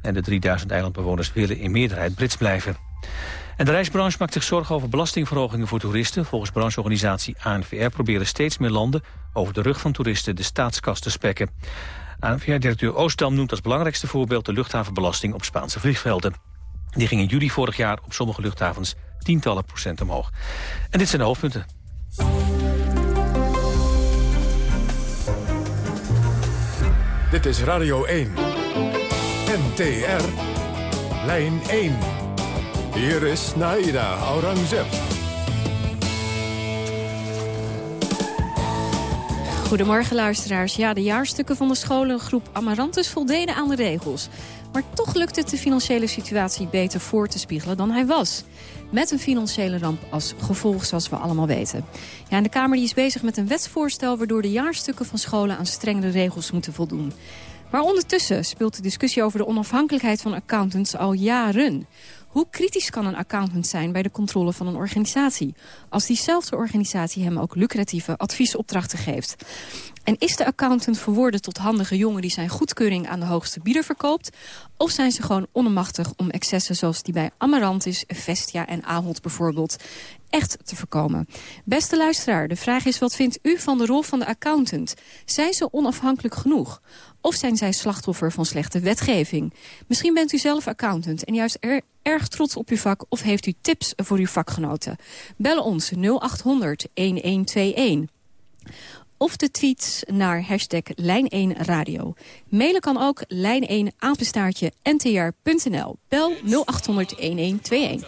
en de 3000 eilandbewoners willen in meerderheid Brits blijven. En de reisbranche maakt zich zorgen over belastingverhogingen voor toeristen. Volgens brancheorganisatie ANVR proberen steeds meer landen over de rug van toeristen de staatskas te spekken. ANVR-directeur Oostdam noemt als belangrijkste voorbeeld... de luchthavenbelasting op Spaanse vliegvelden. Die ging in juli vorig jaar op sommige luchthavens tientallen procent omhoog. En dit zijn de hoofdpunten. Dit is Radio 1. NTR. Lijn 1. Hier is Naida Aurangzeb. Goedemorgen luisteraars. Ja, de jaarstukken van de scholengroep Amarantus voldeden aan de regels. Maar toch lukt het de financiële situatie beter voor te spiegelen dan hij was. Met een financiële ramp als gevolg, zoals we allemaal weten. Ja, en de Kamer die is bezig met een wetsvoorstel... waardoor de jaarstukken van scholen aan strengere regels moeten voldoen. Maar ondertussen speelt de discussie over de onafhankelijkheid van accountants al jaren. Hoe kritisch kan een accountant zijn bij de controle van een organisatie... als diezelfde organisatie hem ook lucratieve adviesopdrachten geeft? En is de accountant verworden tot handige jongen... die zijn goedkeuring aan de hoogste bieder verkoopt? Of zijn ze gewoon onmachtig om excessen zoals die bij Amarantis, Vestia en Ahold bijvoorbeeld echt te voorkomen. Beste luisteraar, de vraag is wat vindt u van de rol van de accountant? Zijn ze onafhankelijk genoeg? Of zijn zij slachtoffer van slechte wetgeving? Misschien bent u zelf accountant en juist er, erg trots op uw vak... of heeft u tips voor uw vakgenoten? Bel ons 0800 1121 of de tweets naar hashtag Lijn1 Radio. Mailen kan ook lijn1 apenstaartje ntr.nl. Bel 0800 1121.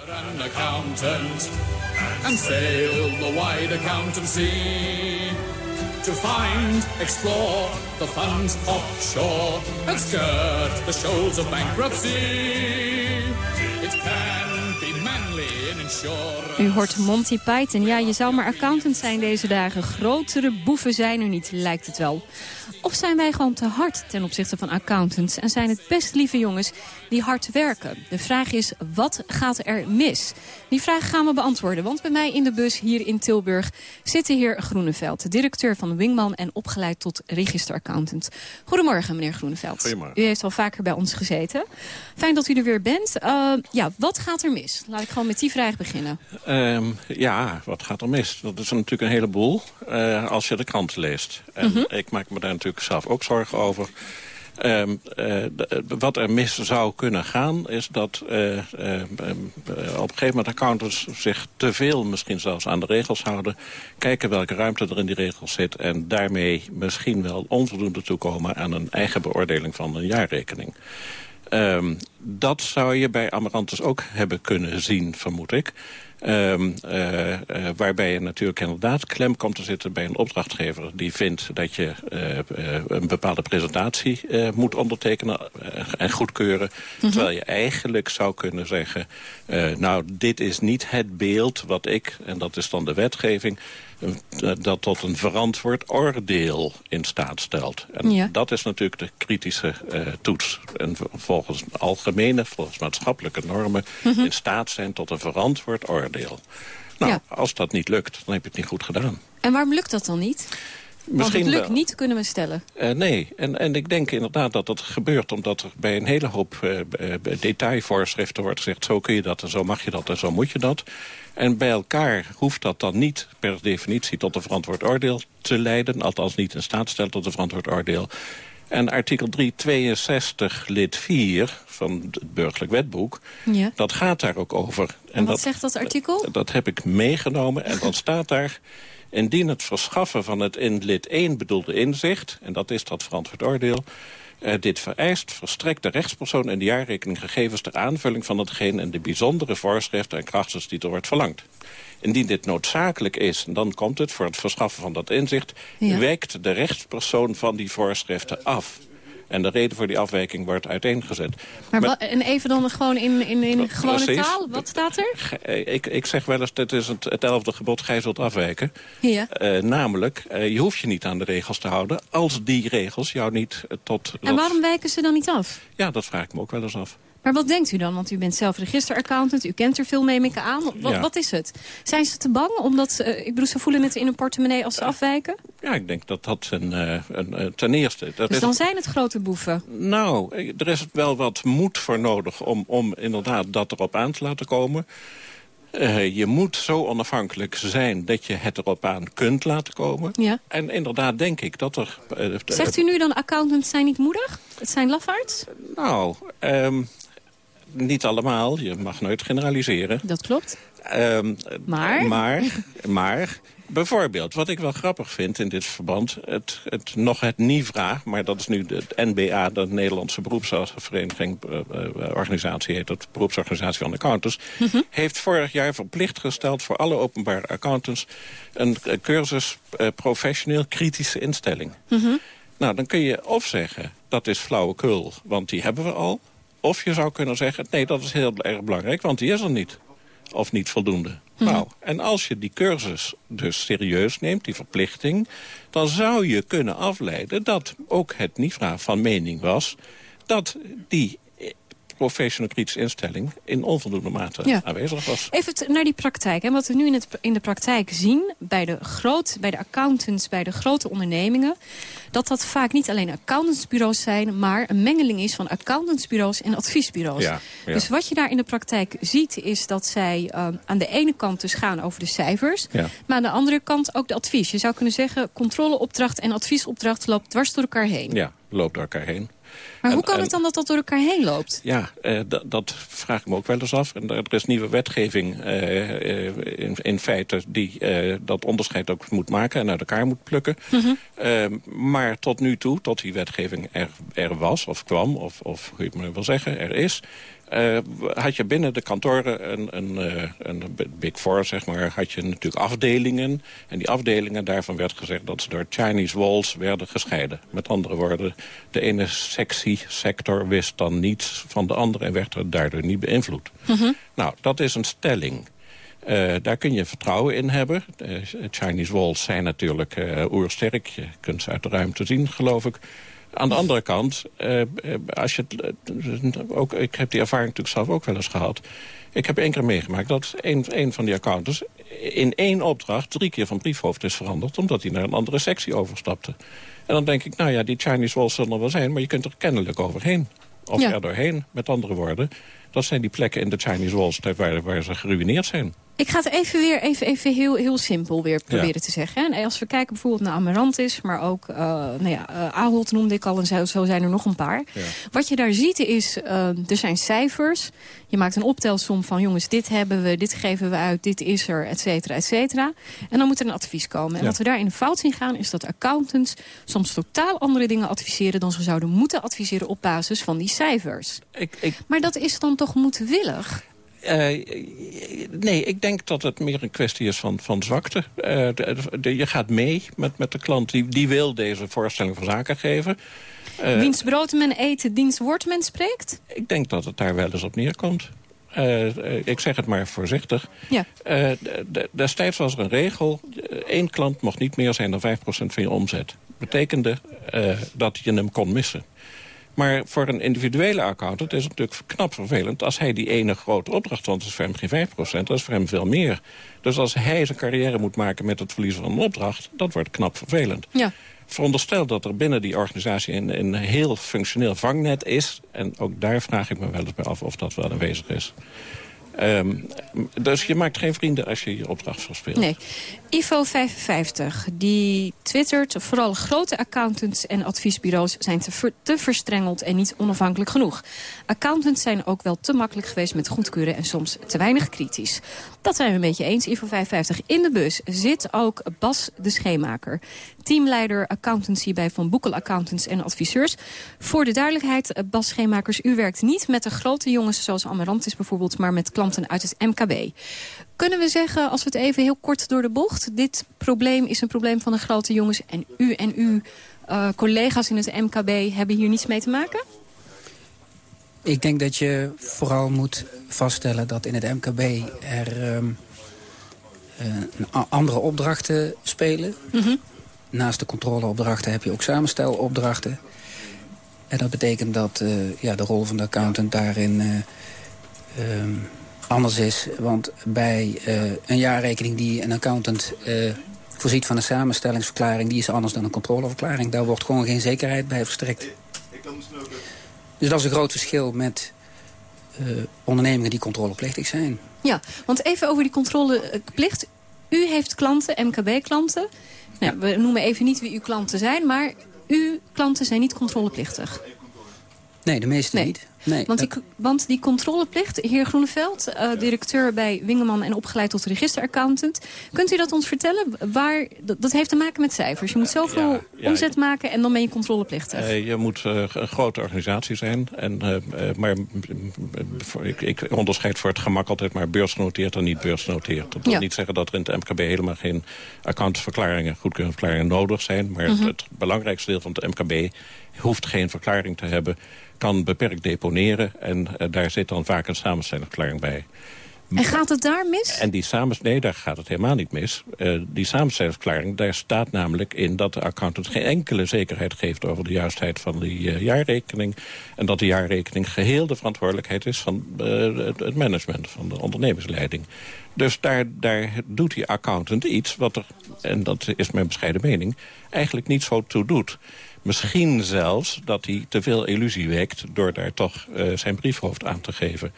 And sail the wide accountancy to find, explore the funds offshore and skirt the shoals of bankruptcy. It U hoort Monty Python. Ja, je zou maar accountant zijn deze dagen. Grotere boeven zijn er niet, lijkt het wel. Of zijn wij gewoon te hard ten opzichte van accountants... en zijn het best lieve jongens die hard werken? De vraag is, wat gaat er mis? Die vraag gaan we beantwoorden, want bij mij in de bus hier in Tilburg... zit de heer Groeneveld, directeur van Wingman... en opgeleid tot registeraccountant. Goedemorgen, meneer Groeneveld. Goedemorgen. U heeft al vaker bij ons gezeten. Fijn dat u er weer bent. Uh, ja, wat gaat er mis? Laat ik gewoon met die vraag beginnen. Um, ja, wat gaat er mis? Dat is natuurlijk een heleboel uh, als je de krant leest. En Mhm. ik maak me daar natuurlijk zelf ook zorgen over. Um, uh, wat er mis zou kunnen gaan is dat uh, uh, op een gegeven moment accountants zich te veel misschien zelfs aan de regels houden. Kijken welke ruimte er in die regels zit en daarmee misschien wel onvoldoende toekomen aan een eigen beoordeling van een jaarrekening. Um, dat zou je bij Amarantus ook hebben kunnen zien, vermoed ik. Ehm, eh, eh, waarbij je natuurlijk inderdaad klem komt te zitten bij een opdrachtgever... die vindt dat je eh, een bepaalde presentatie moet ondertekenen en goedkeuren. Terwijl je eigenlijk zou kunnen zeggen... nou, dit is niet het beeld wat ik, en dat is dan de wetgeving... eh, dat tot een verantwoord oordeel in staat stelt. En Ja. dat is natuurlijk de kritische eh, toets. En volgens algemene, volgens maatschappelijke normen... Mhm. in staat zijn tot een verantwoord oordeel. Nou, Ja. als dat niet lukt, dan heb je het niet goed gedaan. En waarom lukt dat dan niet? Want Misschien het lukt niet, kunnen we stellen. Eh, nee, en, en ik denk inderdaad dat dat gebeurt... omdat er bij een hele hoop detailvoorschriften wordt gezegd... zo kun je dat en zo mag je dat en zo moet je dat. En bij elkaar hoeft dat dan niet per definitie tot een verantwoord oordeel te leiden. Althans niet in staat stellen tot een verantwoord oordeel. En artikel 362 lid 4 van het burgerlijk wetboek... Ja. dat gaat daar ook over. En wat zegt dat artikel? Dat heb ik meegenomen en dan staat daar... indien het verschaffen van het in lid 1 bedoelde inzicht... en dat is dat verantwoord oordeel... eh, dit vereist, verstrekt de rechtspersoon in de jaarrekening gegevens... ter aanvulling van hetgeen en de bijzondere voorschriften en krachtens die er wordt verlangd. Indien dit noodzakelijk is, en dan komt het voor het verschaffen van dat inzicht... Ja. wijkt de rechtspersoon van die voorschriften af. En de reden voor die afwijking wordt uiteengezet. Maar wa- en even dan gewoon in, in, in gewone Precies. taal. Wat staat er? Eh, Ik, ik zeg wel eens, dit is het, het elfde gebod, gij zult afwijken. Ja. Eh, namelijk, eh, je hoeft je niet aan de regels te houden... als die regels jou niet tot... En waarom wijken ze dan niet af? Ja, dat vraag ik me ook wel eens af. Maar wat denkt u dan? Want u bent zelf registeraccountant, u kent er veel mee ik aan. Wat, Ja. wat is het? Zijn ze te bang? Omdat, eh, ik bedoel, ze voelen het in hun portemonnee als ze afwijken? Ja, ik denk dat dat een, eh, een, eh, ten eerste... Dat Dus is, dan zijn het grote boeven. Nou, er is wel wat moed voor nodig om, om inderdaad dat erop aan te laten komen. Je moet zo onafhankelijk zijn dat je het erop aan kunt laten komen. Ja. En inderdaad denk ik dat er... Zegt u nu dan accountants zijn niet moedig? Het zijn lafaards? Nou, ehm, niet allemaal. Je mag nooit generaliseren. Dat klopt. Ehm, Maar? Maar, maar, bijvoorbeeld, wat ik wel grappig vind in dit verband... het, het nog het NIVRA, maar dat is nu de NBA... de Nederlandse beroepsvereniging, eh, eh, organisatie heet dat... beroepsorganisatie van accountants... heeft vorig jaar verplicht gesteld voor alle openbare accountants... een eh, cursus eh, professioneel kritische instelling. Nou, dan kun je of zeggen, dat is flauwekul, want die hebben we al. Of je zou kunnen zeggen, nee, dat is heel erg belangrijk, want die is er niet. Of niet voldoende. Nou, en als je die cursus dus serieus neemt, die verplichting... dan zou je kunnen afleiden dat ook het NIVRA van mening was... dat die professional kritische instelling in onvoldoende mate Ja. aanwezig was. Even naar die praktijk. Hè. Wat we nu in, het, in de praktijk zien bij de, groot, bij de accountants, bij de grote ondernemingen... dat dat vaak niet alleen accountantsbureaus zijn... maar een mengeling is van accountantsbureaus en adviesbureaus. Ja, ja. Dus wat je daar in de praktijk ziet is dat zij eh, aan de ene kant dus gaan over de cijfers... Maar aan de andere kant ook de advies. Je zou kunnen zeggen controleopdracht en adviesopdracht loopt dwars door elkaar heen. Ja, loopt door elkaar heen. Maar hoe kan en- het dan dat dat door elkaar heen loopt? Ja, eh, dat- vraag ik me ook wel eens af. En er is nieuwe wetgeving eh, eh, in, in feite die dat onderscheid ook moet maken en uit elkaar moet plukken. Eh, maar tot nu toe, tot die wetgeving er, er was of kwam, of, of hoe je het maar wil zeggen, er is... eh, had je binnen de kantoren een, een, eh, een Big Four, zeg maar, had je natuurlijk afdelingen. En die afdelingen, daarvan werd gezegd dat ze door Chinese walls werden gescheiden. Met andere woorden, de ene sectie, sector wist dan niets van de andere en werd er daardoor niet beïnvloed. Nou, dat is een stelling. Eh, daar kun je vertrouwen in hebben. Chinese walls zijn natuurlijk oersterk. Je kunt ze uit de ruimte zien, geloof ik. Aan de andere kant, eh, eh, als je het, eh, ook, ik heb die ervaring natuurlijk zelf ook wel eens gehad. Ik heb één keer meegemaakt dat een, een van die accountants... in één opdracht drie keer van briefhoofd is veranderd... omdat hij naar een andere sectie overstapte. En dan denk ik, nou ja, die Chinese walls zullen er wel zijn... maar je kunt er kennelijk overheen. Of Ja. er doorheen, met andere woorden. Dat zijn die plekken in de Chinese walls waar, waar ze geruineerd zijn. Ik ga het even weer even, even heel, heel simpel weer proberen Ja. te zeggen. En als we kijken bijvoorbeeld naar Amarantis, maar ook uh, nou ja, uh, Ahold noemde ik al en zo, zo zijn er nog een paar. Ja. Wat je daar ziet is, uh, er zijn cijfers. Je maakt een optelsom van jongens, dit hebben we, dit geven we uit, dit is er, et cetera, et cetera. En dan moet er een advies komen. En wat we daar in de fout zien gaan, is dat accountants soms totaal andere dingen adviseren dan ze zouden moeten adviseren op basis van die cijfers. Ik, ik, Maar dat is dan toch moedwillig? Eh, nee, ik denk dat het meer een kwestie is van, van zwakte. Eh, de- de- je gaat mee met, met de klant. Die, die wil deze voorstelling van zaken geven. Eh, Wiens brood men eet, diens woord men spreekt? ik denk dat het daar wel eens op neerkomt. Ik zeg het maar voorzichtig. Ja. Destijds was er een regel. Eén klant mocht niet meer zijn dan 5% van je omzet. Betekende dat je hem kon missen. Maar voor een individuele accountant is het natuurlijk knap vervelend... als hij die ene grote opdracht, want dat is voor hem geen 5%, dat is voor hem veel meer. Dus als hij zijn carrière moet maken met het verliezen van een opdracht... dat wordt knap vervelend. Ja. Veronderstel dat er binnen die organisatie een, een heel functioneel vangnet is. En ook daar vraag ik me wel eens bij af of dat wel aanwezig is. Ehm, dus je maakt geen vrienden als je je opdracht verspeelt. Nee. Ivo55, die twittert... vooral grote accountants en adviesbureaus zijn te, te verstrengeld... en niet onafhankelijk genoeg. Accountants zijn ook wel te makkelijk geweest met goedkeuren... en soms te weinig kritisch. Dat zijn we een beetje eens. Ivo55 in de bus zit ook Bas de Scheemaker. Teamleider accountancy bij Van Boekel Accountants en Adviseurs. Voor de duidelijkheid, eh, Bas Scheemakers, u werkt niet met de grote jongens... zoals Amarantis bijvoorbeeld, maar met klanten uit het MKB. Kunnen we zeggen, als we het even heel kort door de bocht... dit probleem is een probleem van de grote jongens... en u en uw eh, collega's in het MKB hebben hier niets mee te maken? Ik denk dat je vooral moet vaststellen dat in het MKB er a- andere opdrachten spelen. Naast de controleopdrachten heb je ook samenstelopdrachten. En dat betekent dat eh, ja, de rol van de accountant daarin eh, ehm, anders is. Want bij eh, een jaarrekening die een accountant voorziet van een samenstellingsverklaring... die is anders dan een controleverklaring. Daar wordt gewoon geen zekerheid bij verstrekt. Dus dat is een groot verschil met ondernemingen die controleplichtig zijn. Ja, want even over die controleplicht. U heeft klanten, MKB-klanten. Nou, we noemen even niet wie uw klanten zijn, maar uw klanten zijn niet controleplichtig. Nee, de meeste niet. Nee, want, die, want die controleplicht, heer Groeneveld, eh, directeur bij Wingeman en opgeleid tot registeraccountant. Kunt u dat ons vertellen? Waar, dat, dat heeft te maken met cijfers. Je moet zoveel Ja, ja, omzet maken en dan ben je controleplichtig. Eh, je moet eh, een grote organisatie zijn. En, eh, eh, maar mm, mm, ik, ik onderscheid voor het gemak altijd maar beursgenoteerd en niet beursgenoteerd. Dat wil Ja. niet zeggen dat er in het MKB helemaal geen accountantsverklaringen, goedkeuringsverklaringen nodig zijn. Maar Mhm. het belangrijkste deel van het MKB hoeft geen verklaring te hebben. Kan beperkt deponeren en eh, daar zit dan vaak een samenstellingsverklaring bij. En gaat het daar mis? En die samens nee, daar gaat het helemaal niet mis. Eh, die samenstellingsverklaring, daar staat namelijk in... dat de accountant geen enkele zekerheid geeft over de juistheid van die eh, jaarrekening. En dat de jaarrekening geheel de verantwoordelijkheid is van het, het management, van de ondernemingsleiding. Dus daar, daar doet die accountant iets wat er, en dat is mijn bescheiden mening... eigenlijk niet zo toe doet. Misschien zelfs dat hij te veel illusie wekt... door daar toch eh, zijn briefhoofd aan te geven.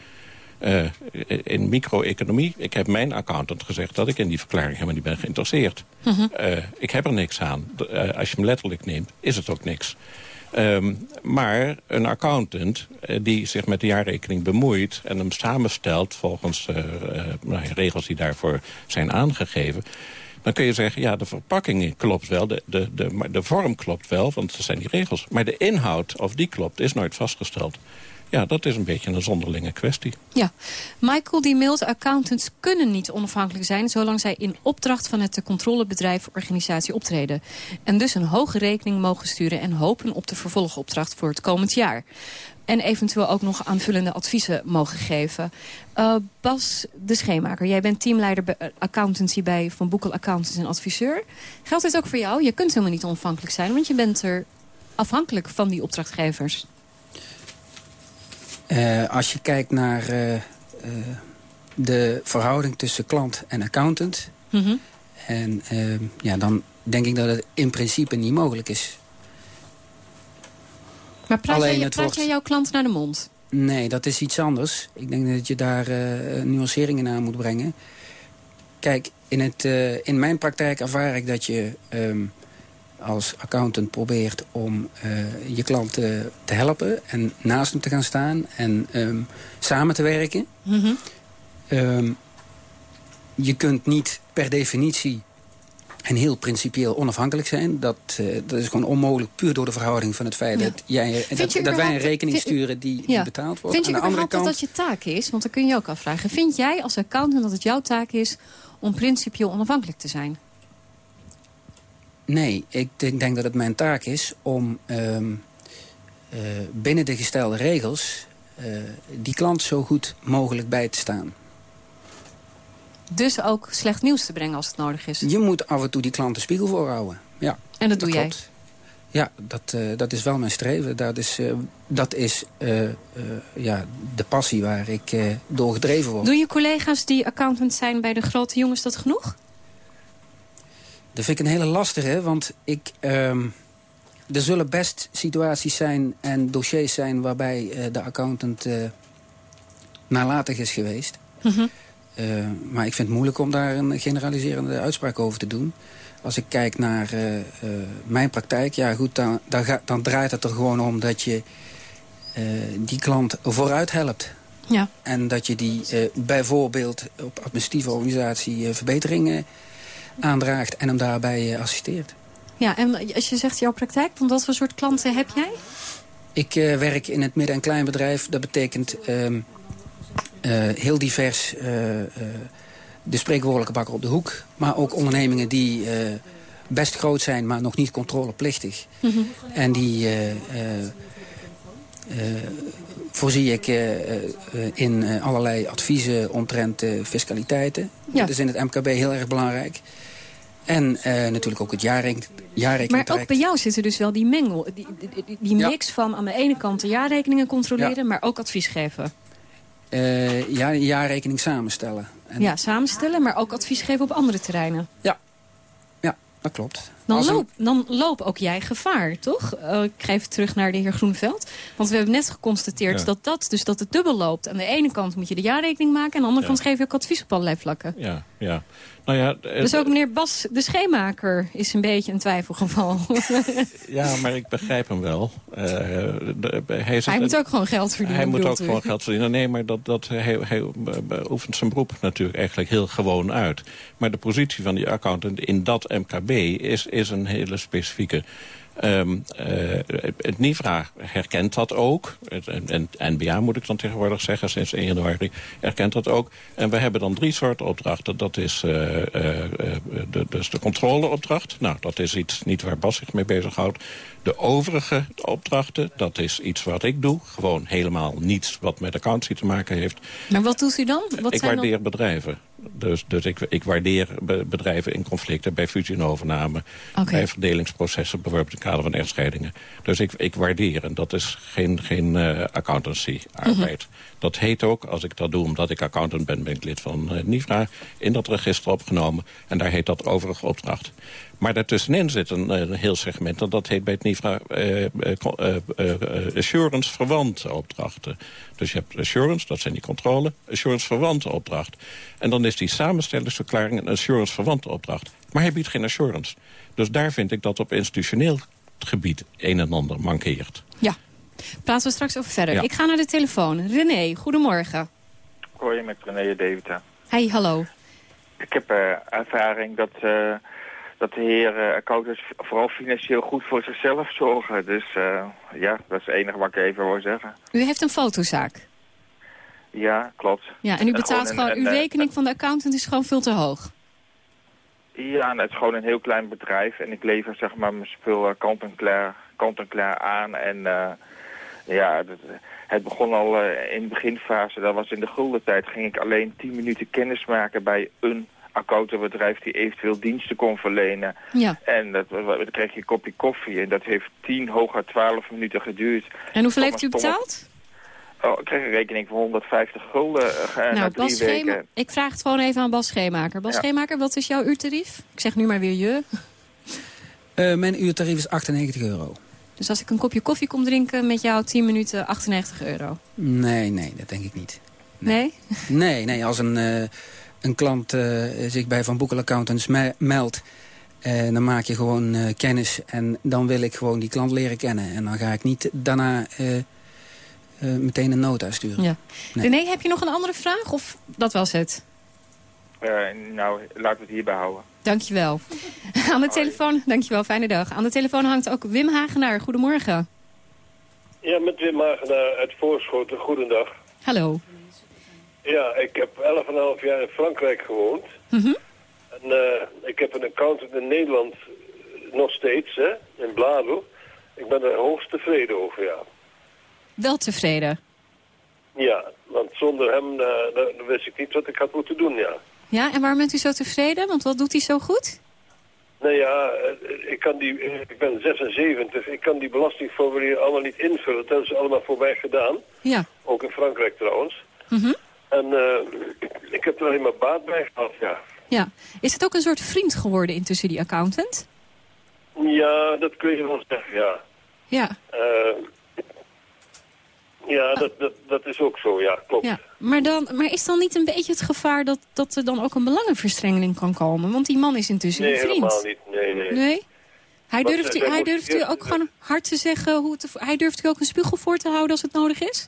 Eh, in micro-economie, ik heb mijn accountant gezegd... dat ik in die verklaring helemaal niet ben geïnteresseerd. Eh, ik heb er niks aan. Eh, als je hem letterlijk neemt, is het ook niks. Ehm, maar een accountant eh, die zich met de jaarrekening bemoeit... en hem samenstelt volgens eh, eh, nou regels die daarvoor zijn aangegeven... dan kun je zeggen, ja, de verpakking klopt wel, de, de, de, vorm klopt wel, want er zijn die regels. Maar de inhoud, of die klopt, is nooit vastgesteld. Ja, dat is een beetje een zonderlinge kwestie. Ja, Michael die mailt accountants kunnen niet onafhankelijk zijn... zolang zij in opdracht van het controlebedrijf organisatie optreden. En dus een hoge rekening mogen sturen en hopen op de vervolgopdracht voor het komend jaar. En eventueel ook nog aanvullende adviezen mogen geven. Eh, Bas de Scheemaker, jij bent teamleider bij, eh, accountancy bij Van Boekel Accountants en Adviseur. Geldt dit ook voor jou? Je kunt helemaal niet onafhankelijk zijn, want je bent er afhankelijk van die opdrachtgevers. Eh, als je kijkt naar de verhouding tussen klant en accountant... Mhm. En, ja, dan denk ik dat het in principe niet mogelijk is. Maar praat, Alleen jij, praat wordt- jij jouw klant naar de mond? Nee, dat is iets anders. Ik denk dat je daar eh, nuanceringen aan moet brengen. Kijk, in, het, eh, in mijn praktijk ervaar ik dat je ehm, als accountant probeert om eh, je klant eh, te helpen... en naast hem te gaan staan en ehm, samen te werken. Ehm, je kunt niet per definitie en heel principieel onafhankelijk zijn. Dat, eh, dat is gewoon onmogelijk, puur door de verhouding van het feit... dat, jij, dat, je dat wij een rekening vind- sturen die, betaald wordt. Vind je Aan de andere überhaupt dat kant, dat je taak is? Want dan kun je je ook afvragen. Vind jij als accountant dat het jouw taak is om principieel onafhankelijk te zijn? Nee, ik denk, denk dat het mijn taak is om ehm, eh, binnen de gestelde regels... eh, die klant zo goed mogelijk bij te staan. Dus ook slecht nieuws te brengen als het nodig is. Je moet af en toe die klant de spiegel voorhouden. Ja, En dat doe jij? klopt. Ja, dat, eh, dat is wel mijn streven. Dat is, eh, dat is eh, ja, de passie waar ik door gedreven word. Doen je collega's die accountant zijn bij de grote jongens dat genoeg? Dat vind ik een hele lastige, want ik, ehm, er zullen best situaties zijn en dossiers zijn... waarbij de accountant nalatig is geweest. Eh, maar ik vind het moeilijk om daar een generaliserende uitspraak over te doen. Als ik kijk naar eh, eh, mijn praktijk, ja goed, dan, dan, ga- dan draait het er gewoon om dat je eh, die klant vooruit helpt. Ja. En dat je die eh, bijvoorbeeld op administratieve organisatie eh, verbeteringen aandraagt en hem daarbij eh, assisteert. Ja, en als je zegt jouw praktijk, want wat voor soort klanten heb jij? Ik eh, werk in het midden- en kleinbedrijf. Dat betekent ehm, eh, heel divers eh, eh, de spreekwoordelijke bakker op de hoek. Maar ook ondernemingen die eh, best groot zijn, maar nog niet controleplichtig. Mhm. En die eh, eh, eh, voorzie ik eh, eh, in eh, allerlei adviezen omtrent eh, fiscaliteiten. Ja. Dat is in het MKB heel erg belangrijk. En eh, natuurlijk ook het jaarrekening, jaarrekening Maar ook bij jou zit er dus wel die mengel, die, die, mix van aan de ene kant de jaarrekeningen controleren, Ja. maar ook advies geven. Eh, ja, jaarrekening samenstellen. En Ja, samenstellen, maar ook advies geven op andere terreinen. Dat klopt. Dan, loop, dan loop ook jij gevaar, toch? Eh, ik ga even terug naar de heer Groeneveld. Want we hebben net geconstateerd Ja. dat dat, dus dat het dubbel loopt. Aan de ene kant moet je de jaarrekening maken... en aan de andere Ja. kant geef je ook advies op allerlei vlakken. Ja, ja. Nou ja, eh, Dus ook meneer Bas, de schemaker, is een beetje een twijfelgeval. ja, maar ik begrijp hem wel. De- hij, moet ook gewoon geld verdienen, Hij moet ook u? gewoon geld verdienen. Nee, maar dat, dat, hij, hij oefent zijn beroep natuurlijk eigenlijk heel gewoon uit. Maar de positie van die accountant in dat MKB is, is een hele specifieke. Ehm, eh, het NIVRA herkent dat ook. En, NBA moet ik dan tegenwoordig zeggen, sinds 1 januari herkent dat ook. En we hebben dan drie soorten opdrachten. Dat is eh, eh, de, dus de controleopdracht. Nou, dat is iets niet waar Bas zich mee bezighoudt. De overige opdrachten, dat is iets wat ik doe. Gewoon helemaal niets wat met accountancy te maken heeft. Maar wat doet u dan? Wat ik zijn dan- waardeer bedrijven. Dus, dus ik, ik waardeer be- bedrijven in conflicten, bij fusie en overname... Bij verdelingsprocessen, bijvoorbeeld in het kader van echtscheidingen. Dus ik, ik waardeer, en dat is geen, geen eh, accountancy-arbeid. Dat heet ook, als ik dat doe omdat ik accountant ben... ben ik lid van NIVRA, in dat register opgenomen. En daar heet dat overige opdracht. Maar daartussenin zit een, eh, een heel segment, en dat heet bij het NIVRA... eh, eh, co- eh, eh, eh, assurance verwante opdrachten. Dus je hebt assurance, dat zijn die controle, assurance verwante opdracht. En dan is die samenstellingsverklaring een assurance verwante opdracht. Maar hij biedt geen assurance. Dus daar vind ik dat op institutioneel gebied een en ander mankeert. Ja, praten we straks over verder. Ja. Ik ga naar de telefoon. René, goedemorgen. Hoor je met René Devita. Hey, hallo. Ik heb eh, ervaring dat, eh, dat de heer accountants vooral financieel goed voor zichzelf zorgen. Dus eh, ja, dat is het enige wat ik even wil zeggen. U heeft een fotozaak. Ja, klopt. Ja, en u betaalt gewoon, een, uw eh, rekening van de accountant is gewoon veel te hoog. Ja, het is gewoon een heel klein bedrijf. En ik lever zeg maar mijn spul kant-en-klaar kant en klaar aan. En ja, het begon al in de beginfase. Dat was in de gulden tijd. Ging ik alleen 10 minuten kennis maken bij een accountantbedrijf die eventueel diensten kon verlenen. Ja. En dat, dan kreeg je een kopje koffie. En dat heeft 10, hooguit 12 minuten geduurd. En hoeveel heeft u betaald? Oh, ik kreeg een rekening van 150 gulden eh, na nou, drie Bas Schema, weken. ik vraag het gewoon even aan Bas Scheemaker. Bas Ja. Scheemaker, wat is jouw uurtarief? Ik zeg nu maar weer je. Eh, mijn uurtarief is 98 euro. Dus als ik een kopje koffie kom drinken met jou 10 minuten 98 euro. Nee, nee, dat denk ik niet. Nee? Nee, nee als een, eh, een klant eh, zich bij Van Boekel Accountants me- meldt... eh, dan maak je gewoon eh, kennis en dan wil ik gewoon die klant leren kennen. En dan ga ik niet daarna eh, eh, meteen een nota sturen. Ja. Nee. René, heb je nog een andere vraag of dat was het? Eh, nou, laten we het hierbij houden. Dankjewel. Aan de telefoon, dankjewel, fijne dag. Aan de telefoon hangt ook Wim Hagenaar. Goedemorgen. Ja, met Wim Hagenaar uit Voorschoten. Goedendag. Hallo. Ja, ik heb 11,5 jaar in Frankrijk gewoond. Mhm. En eh, ik heb een accountant in Nederland eh, nog steeds, hè, in Blado. Ik ben er hoogst tevreden over, ja. Wel tevreden. Ja, want zonder hem eh, wist ik niet wat ik had moeten doen, ja. Ja, en waarom bent u zo tevreden? Want wat doet hij zo goed? Nou ja, ik, kan die, ik ben 76, ik kan die belastingformulier allemaal niet invullen. Dat ze allemaal voor mij gedaan. Ja. Ook in Frankrijk trouwens. Mhm. En eh, ik heb er alleen maar baat bij gehad, ja. Ja. Is het ook een soort vriend geworden intussen die accountant? Ja, dat kun je wel zeggen, ja. Ja. Eh, ja, dat, dat, dat is ook zo, ja, klopt. ja. Maar, dan, maar is dan niet een beetje het gevaar dat, dat er dan ook een belangenverstrengeling kan komen? Want die man is intussen nee, een vriend. helemaal niet. Nee, nee. Nee? Hij durft, eh, u, hij durft u ook gewoon hard te zeggen hoe het... Hij durft u ook een spiegel voor te houden als het nodig is?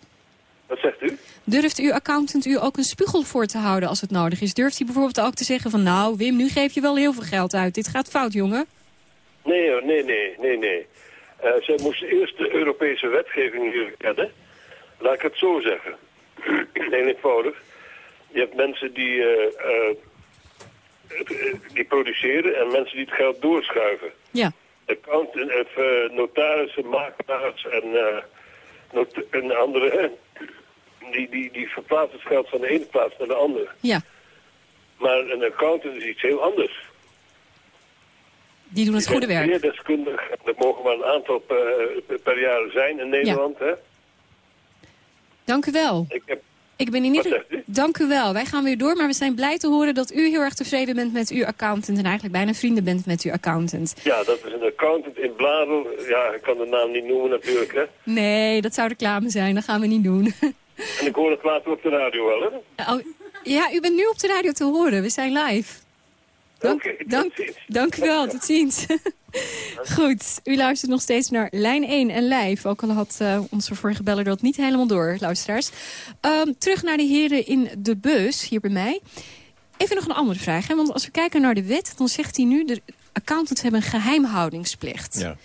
Wat zegt u? Durft uw accountant u ook een spiegel voor te houden als het nodig is? Durft hij bijvoorbeeld ook te zeggen van... nou, Wim, nu geef je wel heel veel geld uit. Dit gaat fout, jongen. Nee, hoor, nee, nee, nee, nee. Eh, zij moesten eerst de Europese wetgeving leren kennen. Laat ik het zo zeggen. Heel eenvoudig. Je hebt mensen die, eh, eh, die produceren en mensen die het geld doorschuiven. Ja. Accountant, notarissen, makelaars en, eh, not- en andere. Die, die, die verplaatsen het geld van de ene plaats naar de andere. Ja. Maar een accountant is iets heel anders. Die doen het Die goede werk. Zeer deskundig. Er mogen maar een aantal per, per jaar zijn in Nederland. Hè? Dank u wel. Ik heb, Ik ben in ieder? Dank u wel. Wij gaan weer door, maar we zijn blij te horen dat u heel erg tevreden bent met uw accountant... en eigenlijk bijna vrienden bent met uw accountant. ja, dat is een accountant in Bladel. Ja, ik kan de naam niet noemen natuurlijk. Hè? Nee, dat zou reclame zijn. Dat gaan we niet doen. En ik hoor het later op de radio wel. Hè? Oh, ja, u bent nu op de radio te horen. We zijn live. Dank, dank, dank u wel, tot ziens. Goed, u luistert nog steeds naar Lijn 1 en Live. Ook al had eh, onze vorige beller dat niet helemaal door, luisteraars. Ehm, terug naar de heren in de bus, hier bij mij. Even nog een andere vraag, hè? want als we kijken naar de wet... dan zegt hij nu, de accountants hebben een geheimhoudingsplicht. Ja.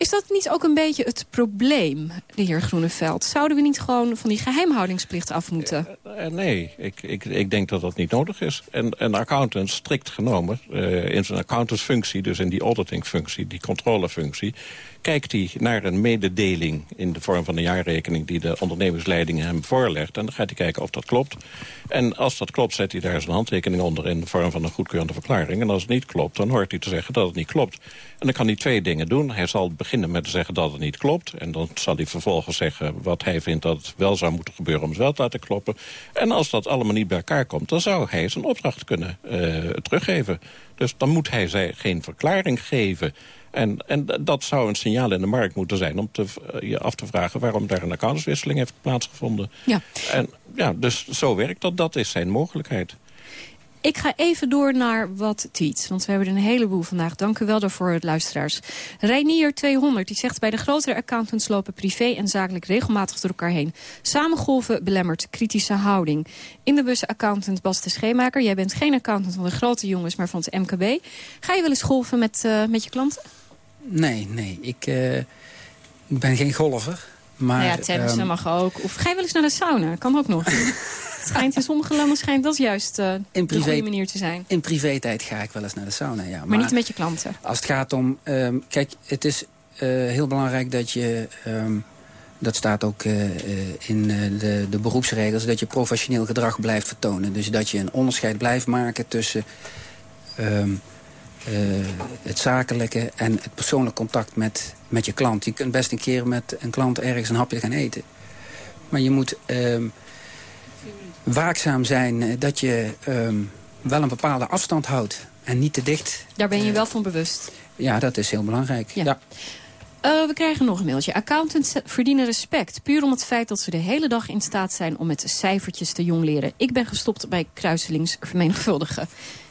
Is dat niet ook een beetje het probleem, de heer Groeneveld? Zouden we niet gewoon van die geheimhoudingsplicht af moeten? Eh, nee, ik, ik, ik denk dat dat niet nodig is. En een accountant, strikt genomen, eh, in zijn accountantsfunctie... dus in die auditingfunctie, die controlefunctie... kijkt hij naar een mededeling in de vorm van een jaarrekening... die de ondernemingsleiding hem voorlegt. En dan gaat hij kijken of dat klopt. En als dat klopt, zet hij daar zijn handtekening onder... in de vorm van een goedkeurende verklaring. En als het niet klopt, dan hoort hij te zeggen dat het niet klopt. En dan kan hij twee dingen doen. Hij zal beginnen met te zeggen dat het niet klopt. En dan zal hij vervolgens zeggen wat hij vindt dat het wel zou moeten gebeuren... om het wel te laten kloppen. En als dat allemaal niet bij elkaar komt... dan zou hij zijn opdracht kunnen eh, teruggeven. Dus dan moet hij geen verklaring geven. En, en dat zou een signaal in de markt moeten zijn... om te, eh, je af te vragen waarom daar een accountantswisseling heeft plaatsgevonden. Ja. En ja, dus zo werkt dat. Dat is zijn mogelijkheid. Ik ga even door naar wat tweets, want we hebben er een heleboel vandaag. Dank u wel daarvoor, luisteraars. Reinier 200, die zegt... bij de grotere accountants lopen privé en zakelijk regelmatig door elkaar heen. Samengolven belemmert kritische houding. In de bus accountant Bas de Scheemaker. Jij bent geen accountant van de grote jongens, maar van het MKB. Ga je wel eens golven met, uh, met je klanten? Nee, nee. Ik, uh, ik ben geen golfer. Maar, nou ja, tennis um, mag ook. Of ga je wel eens naar de sauna? Kan ook nog. Het schijnt in sommige landen schijnt dat juist uh, in privé, de goede manier te zijn. In privé-tijd ga ik wel eens naar de sauna, ja. Maar, maar niet met je klanten? Als het gaat om... Um, kijk, het is uh, heel belangrijk dat je... Um, dat staat ook uh, in de, de beroepsregels... dat je professioneel gedrag blijft vertonen. Dus dat je een onderscheid blijft maken tussen... Um, het zakelijke en het persoonlijk contact met, met je klant. Je kunt best een keer met een klant ergens een hapje gaan eten. Maar je moet waakzaam zijn dat je um, wel een bepaalde afstand houdt. En niet te dicht. Daar ben je wel van bewust. Ja, dat is heel belangrijk. Ja. ja. Uh, we krijgen nog een mailtje. Accountants verdienen respect. Puur om het feit dat ze de hele dag in staat zijn om met cijfertjes te jong leren. Ik ben gestopt bij kruiselings vermenigvuldigen.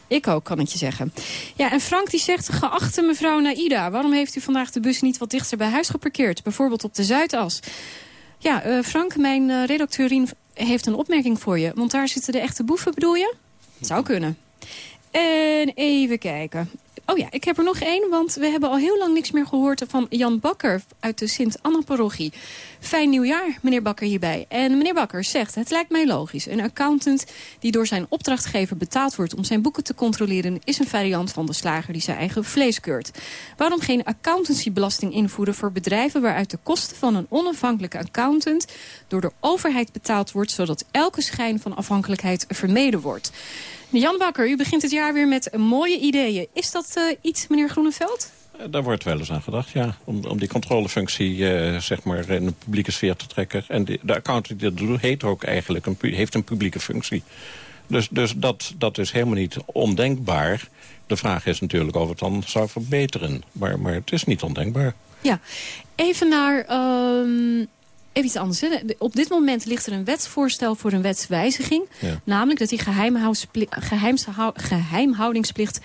Ik ook, kan ik je zeggen. Ja, en Frank die zegt, geachte mevrouw Naida... waarom heeft u vandaag de bus niet wat dichter bij huis geparkeerd? Bijvoorbeeld op de Zuidas. Ja, uh, Frank, mijn uh, redacteur Rien heeft een opmerking voor je. Want daar zitten de echte boeven, bedoel je? Zou kunnen. En even kijken. Oh ja, ik heb er nog één, want we hebben al heel lang niks meer gehoord van Jan Bakker uit de Sint-Anna-parochie. Fijn nieuwjaar, meneer Bakker hierbij. En meneer Bakker zegt, het lijkt mij logisch. Een accountant die door zijn opdrachtgever betaald wordt om zijn boeken te controleren... is een variant van de slager die zijn eigen vlees keurt. Waarom geen accountancybelasting invoeren voor bedrijven... waaruit de kosten van een onafhankelijke accountant door de overheid betaald wordt... zodat elke schijn van afhankelijkheid vermeden wordt? Jan Bakker, u begint het jaar weer met mooie ideeën. Is dat uh, iets, meneer Groeneveld? Daar wordt wel eens aan gedacht, ja. Om, om die controlefunctie uh, zeg maar in de publieke sfeer te trekken. En de, de accountant die dat doet, heet ook eigenlijk een, heeft een publieke functie. Dus, dus dat, dat is helemaal niet ondenkbaar. De vraag is natuurlijk of het dan zou verbeteren. Maar, maar het is niet ondenkbaar. Ja, even naar... Um Even iets anders. Hè. Op dit moment ligt er een wetsvoorstel voor een wetswijziging. Ja. Namelijk dat die geheimhoudingsplicht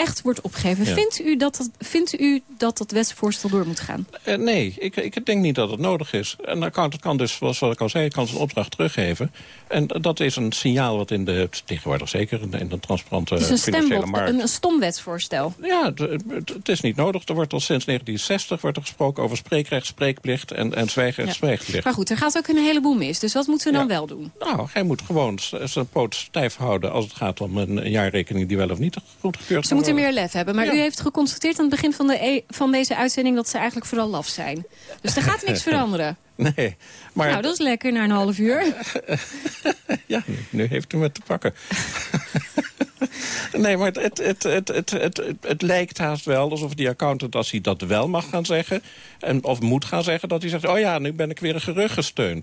echt wordt opgegeven. Vindt, u dat, dat, vindt u dat dat wetsvoorstel door moet gaan? Uh, nee, ik, ik denk niet dat het nodig is. Een accountant kan dus, zoals ik al zei, kan zijn opdracht teruggeven. En dat is een signaal wat in de, tegenwoordig zeker, in de transparante dus een financiële markt... Een, een stom wetsvoorstel? Ja, het is niet nodig. Er wordt al sinds 1960 wordt er gesproken over spreekrecht, spreekplicht en, en zwijgrecht, ja. zwijgplicht. Maar goed, er gaat ook een heleboel mis. Dus wat moeten we dan wel doen? Nou, hij moet gewoon zijn poot stijf houden als het gaat om een jaarrekening die wel of niet goedgekeurd Ze moeten meer lef hebben. Maar ja. u heeft geconstateerd aan het begin van, de e van deze uitzending... dat ze eigenlijk vooral laf zijn. Dus er gaat niks veranderen. Nee, maar... Nou, dat is lekker na een half uur. ja, nu heeft u me te pakken. nee, maar het, het, het, het, het, het, lijkt haast wel alsof die accountant, als hij dat wel mag gaan zeggen... En, of moet gaan zeggen, dat hij zegt... oh ja, nu ben ik weer gerug gesteund.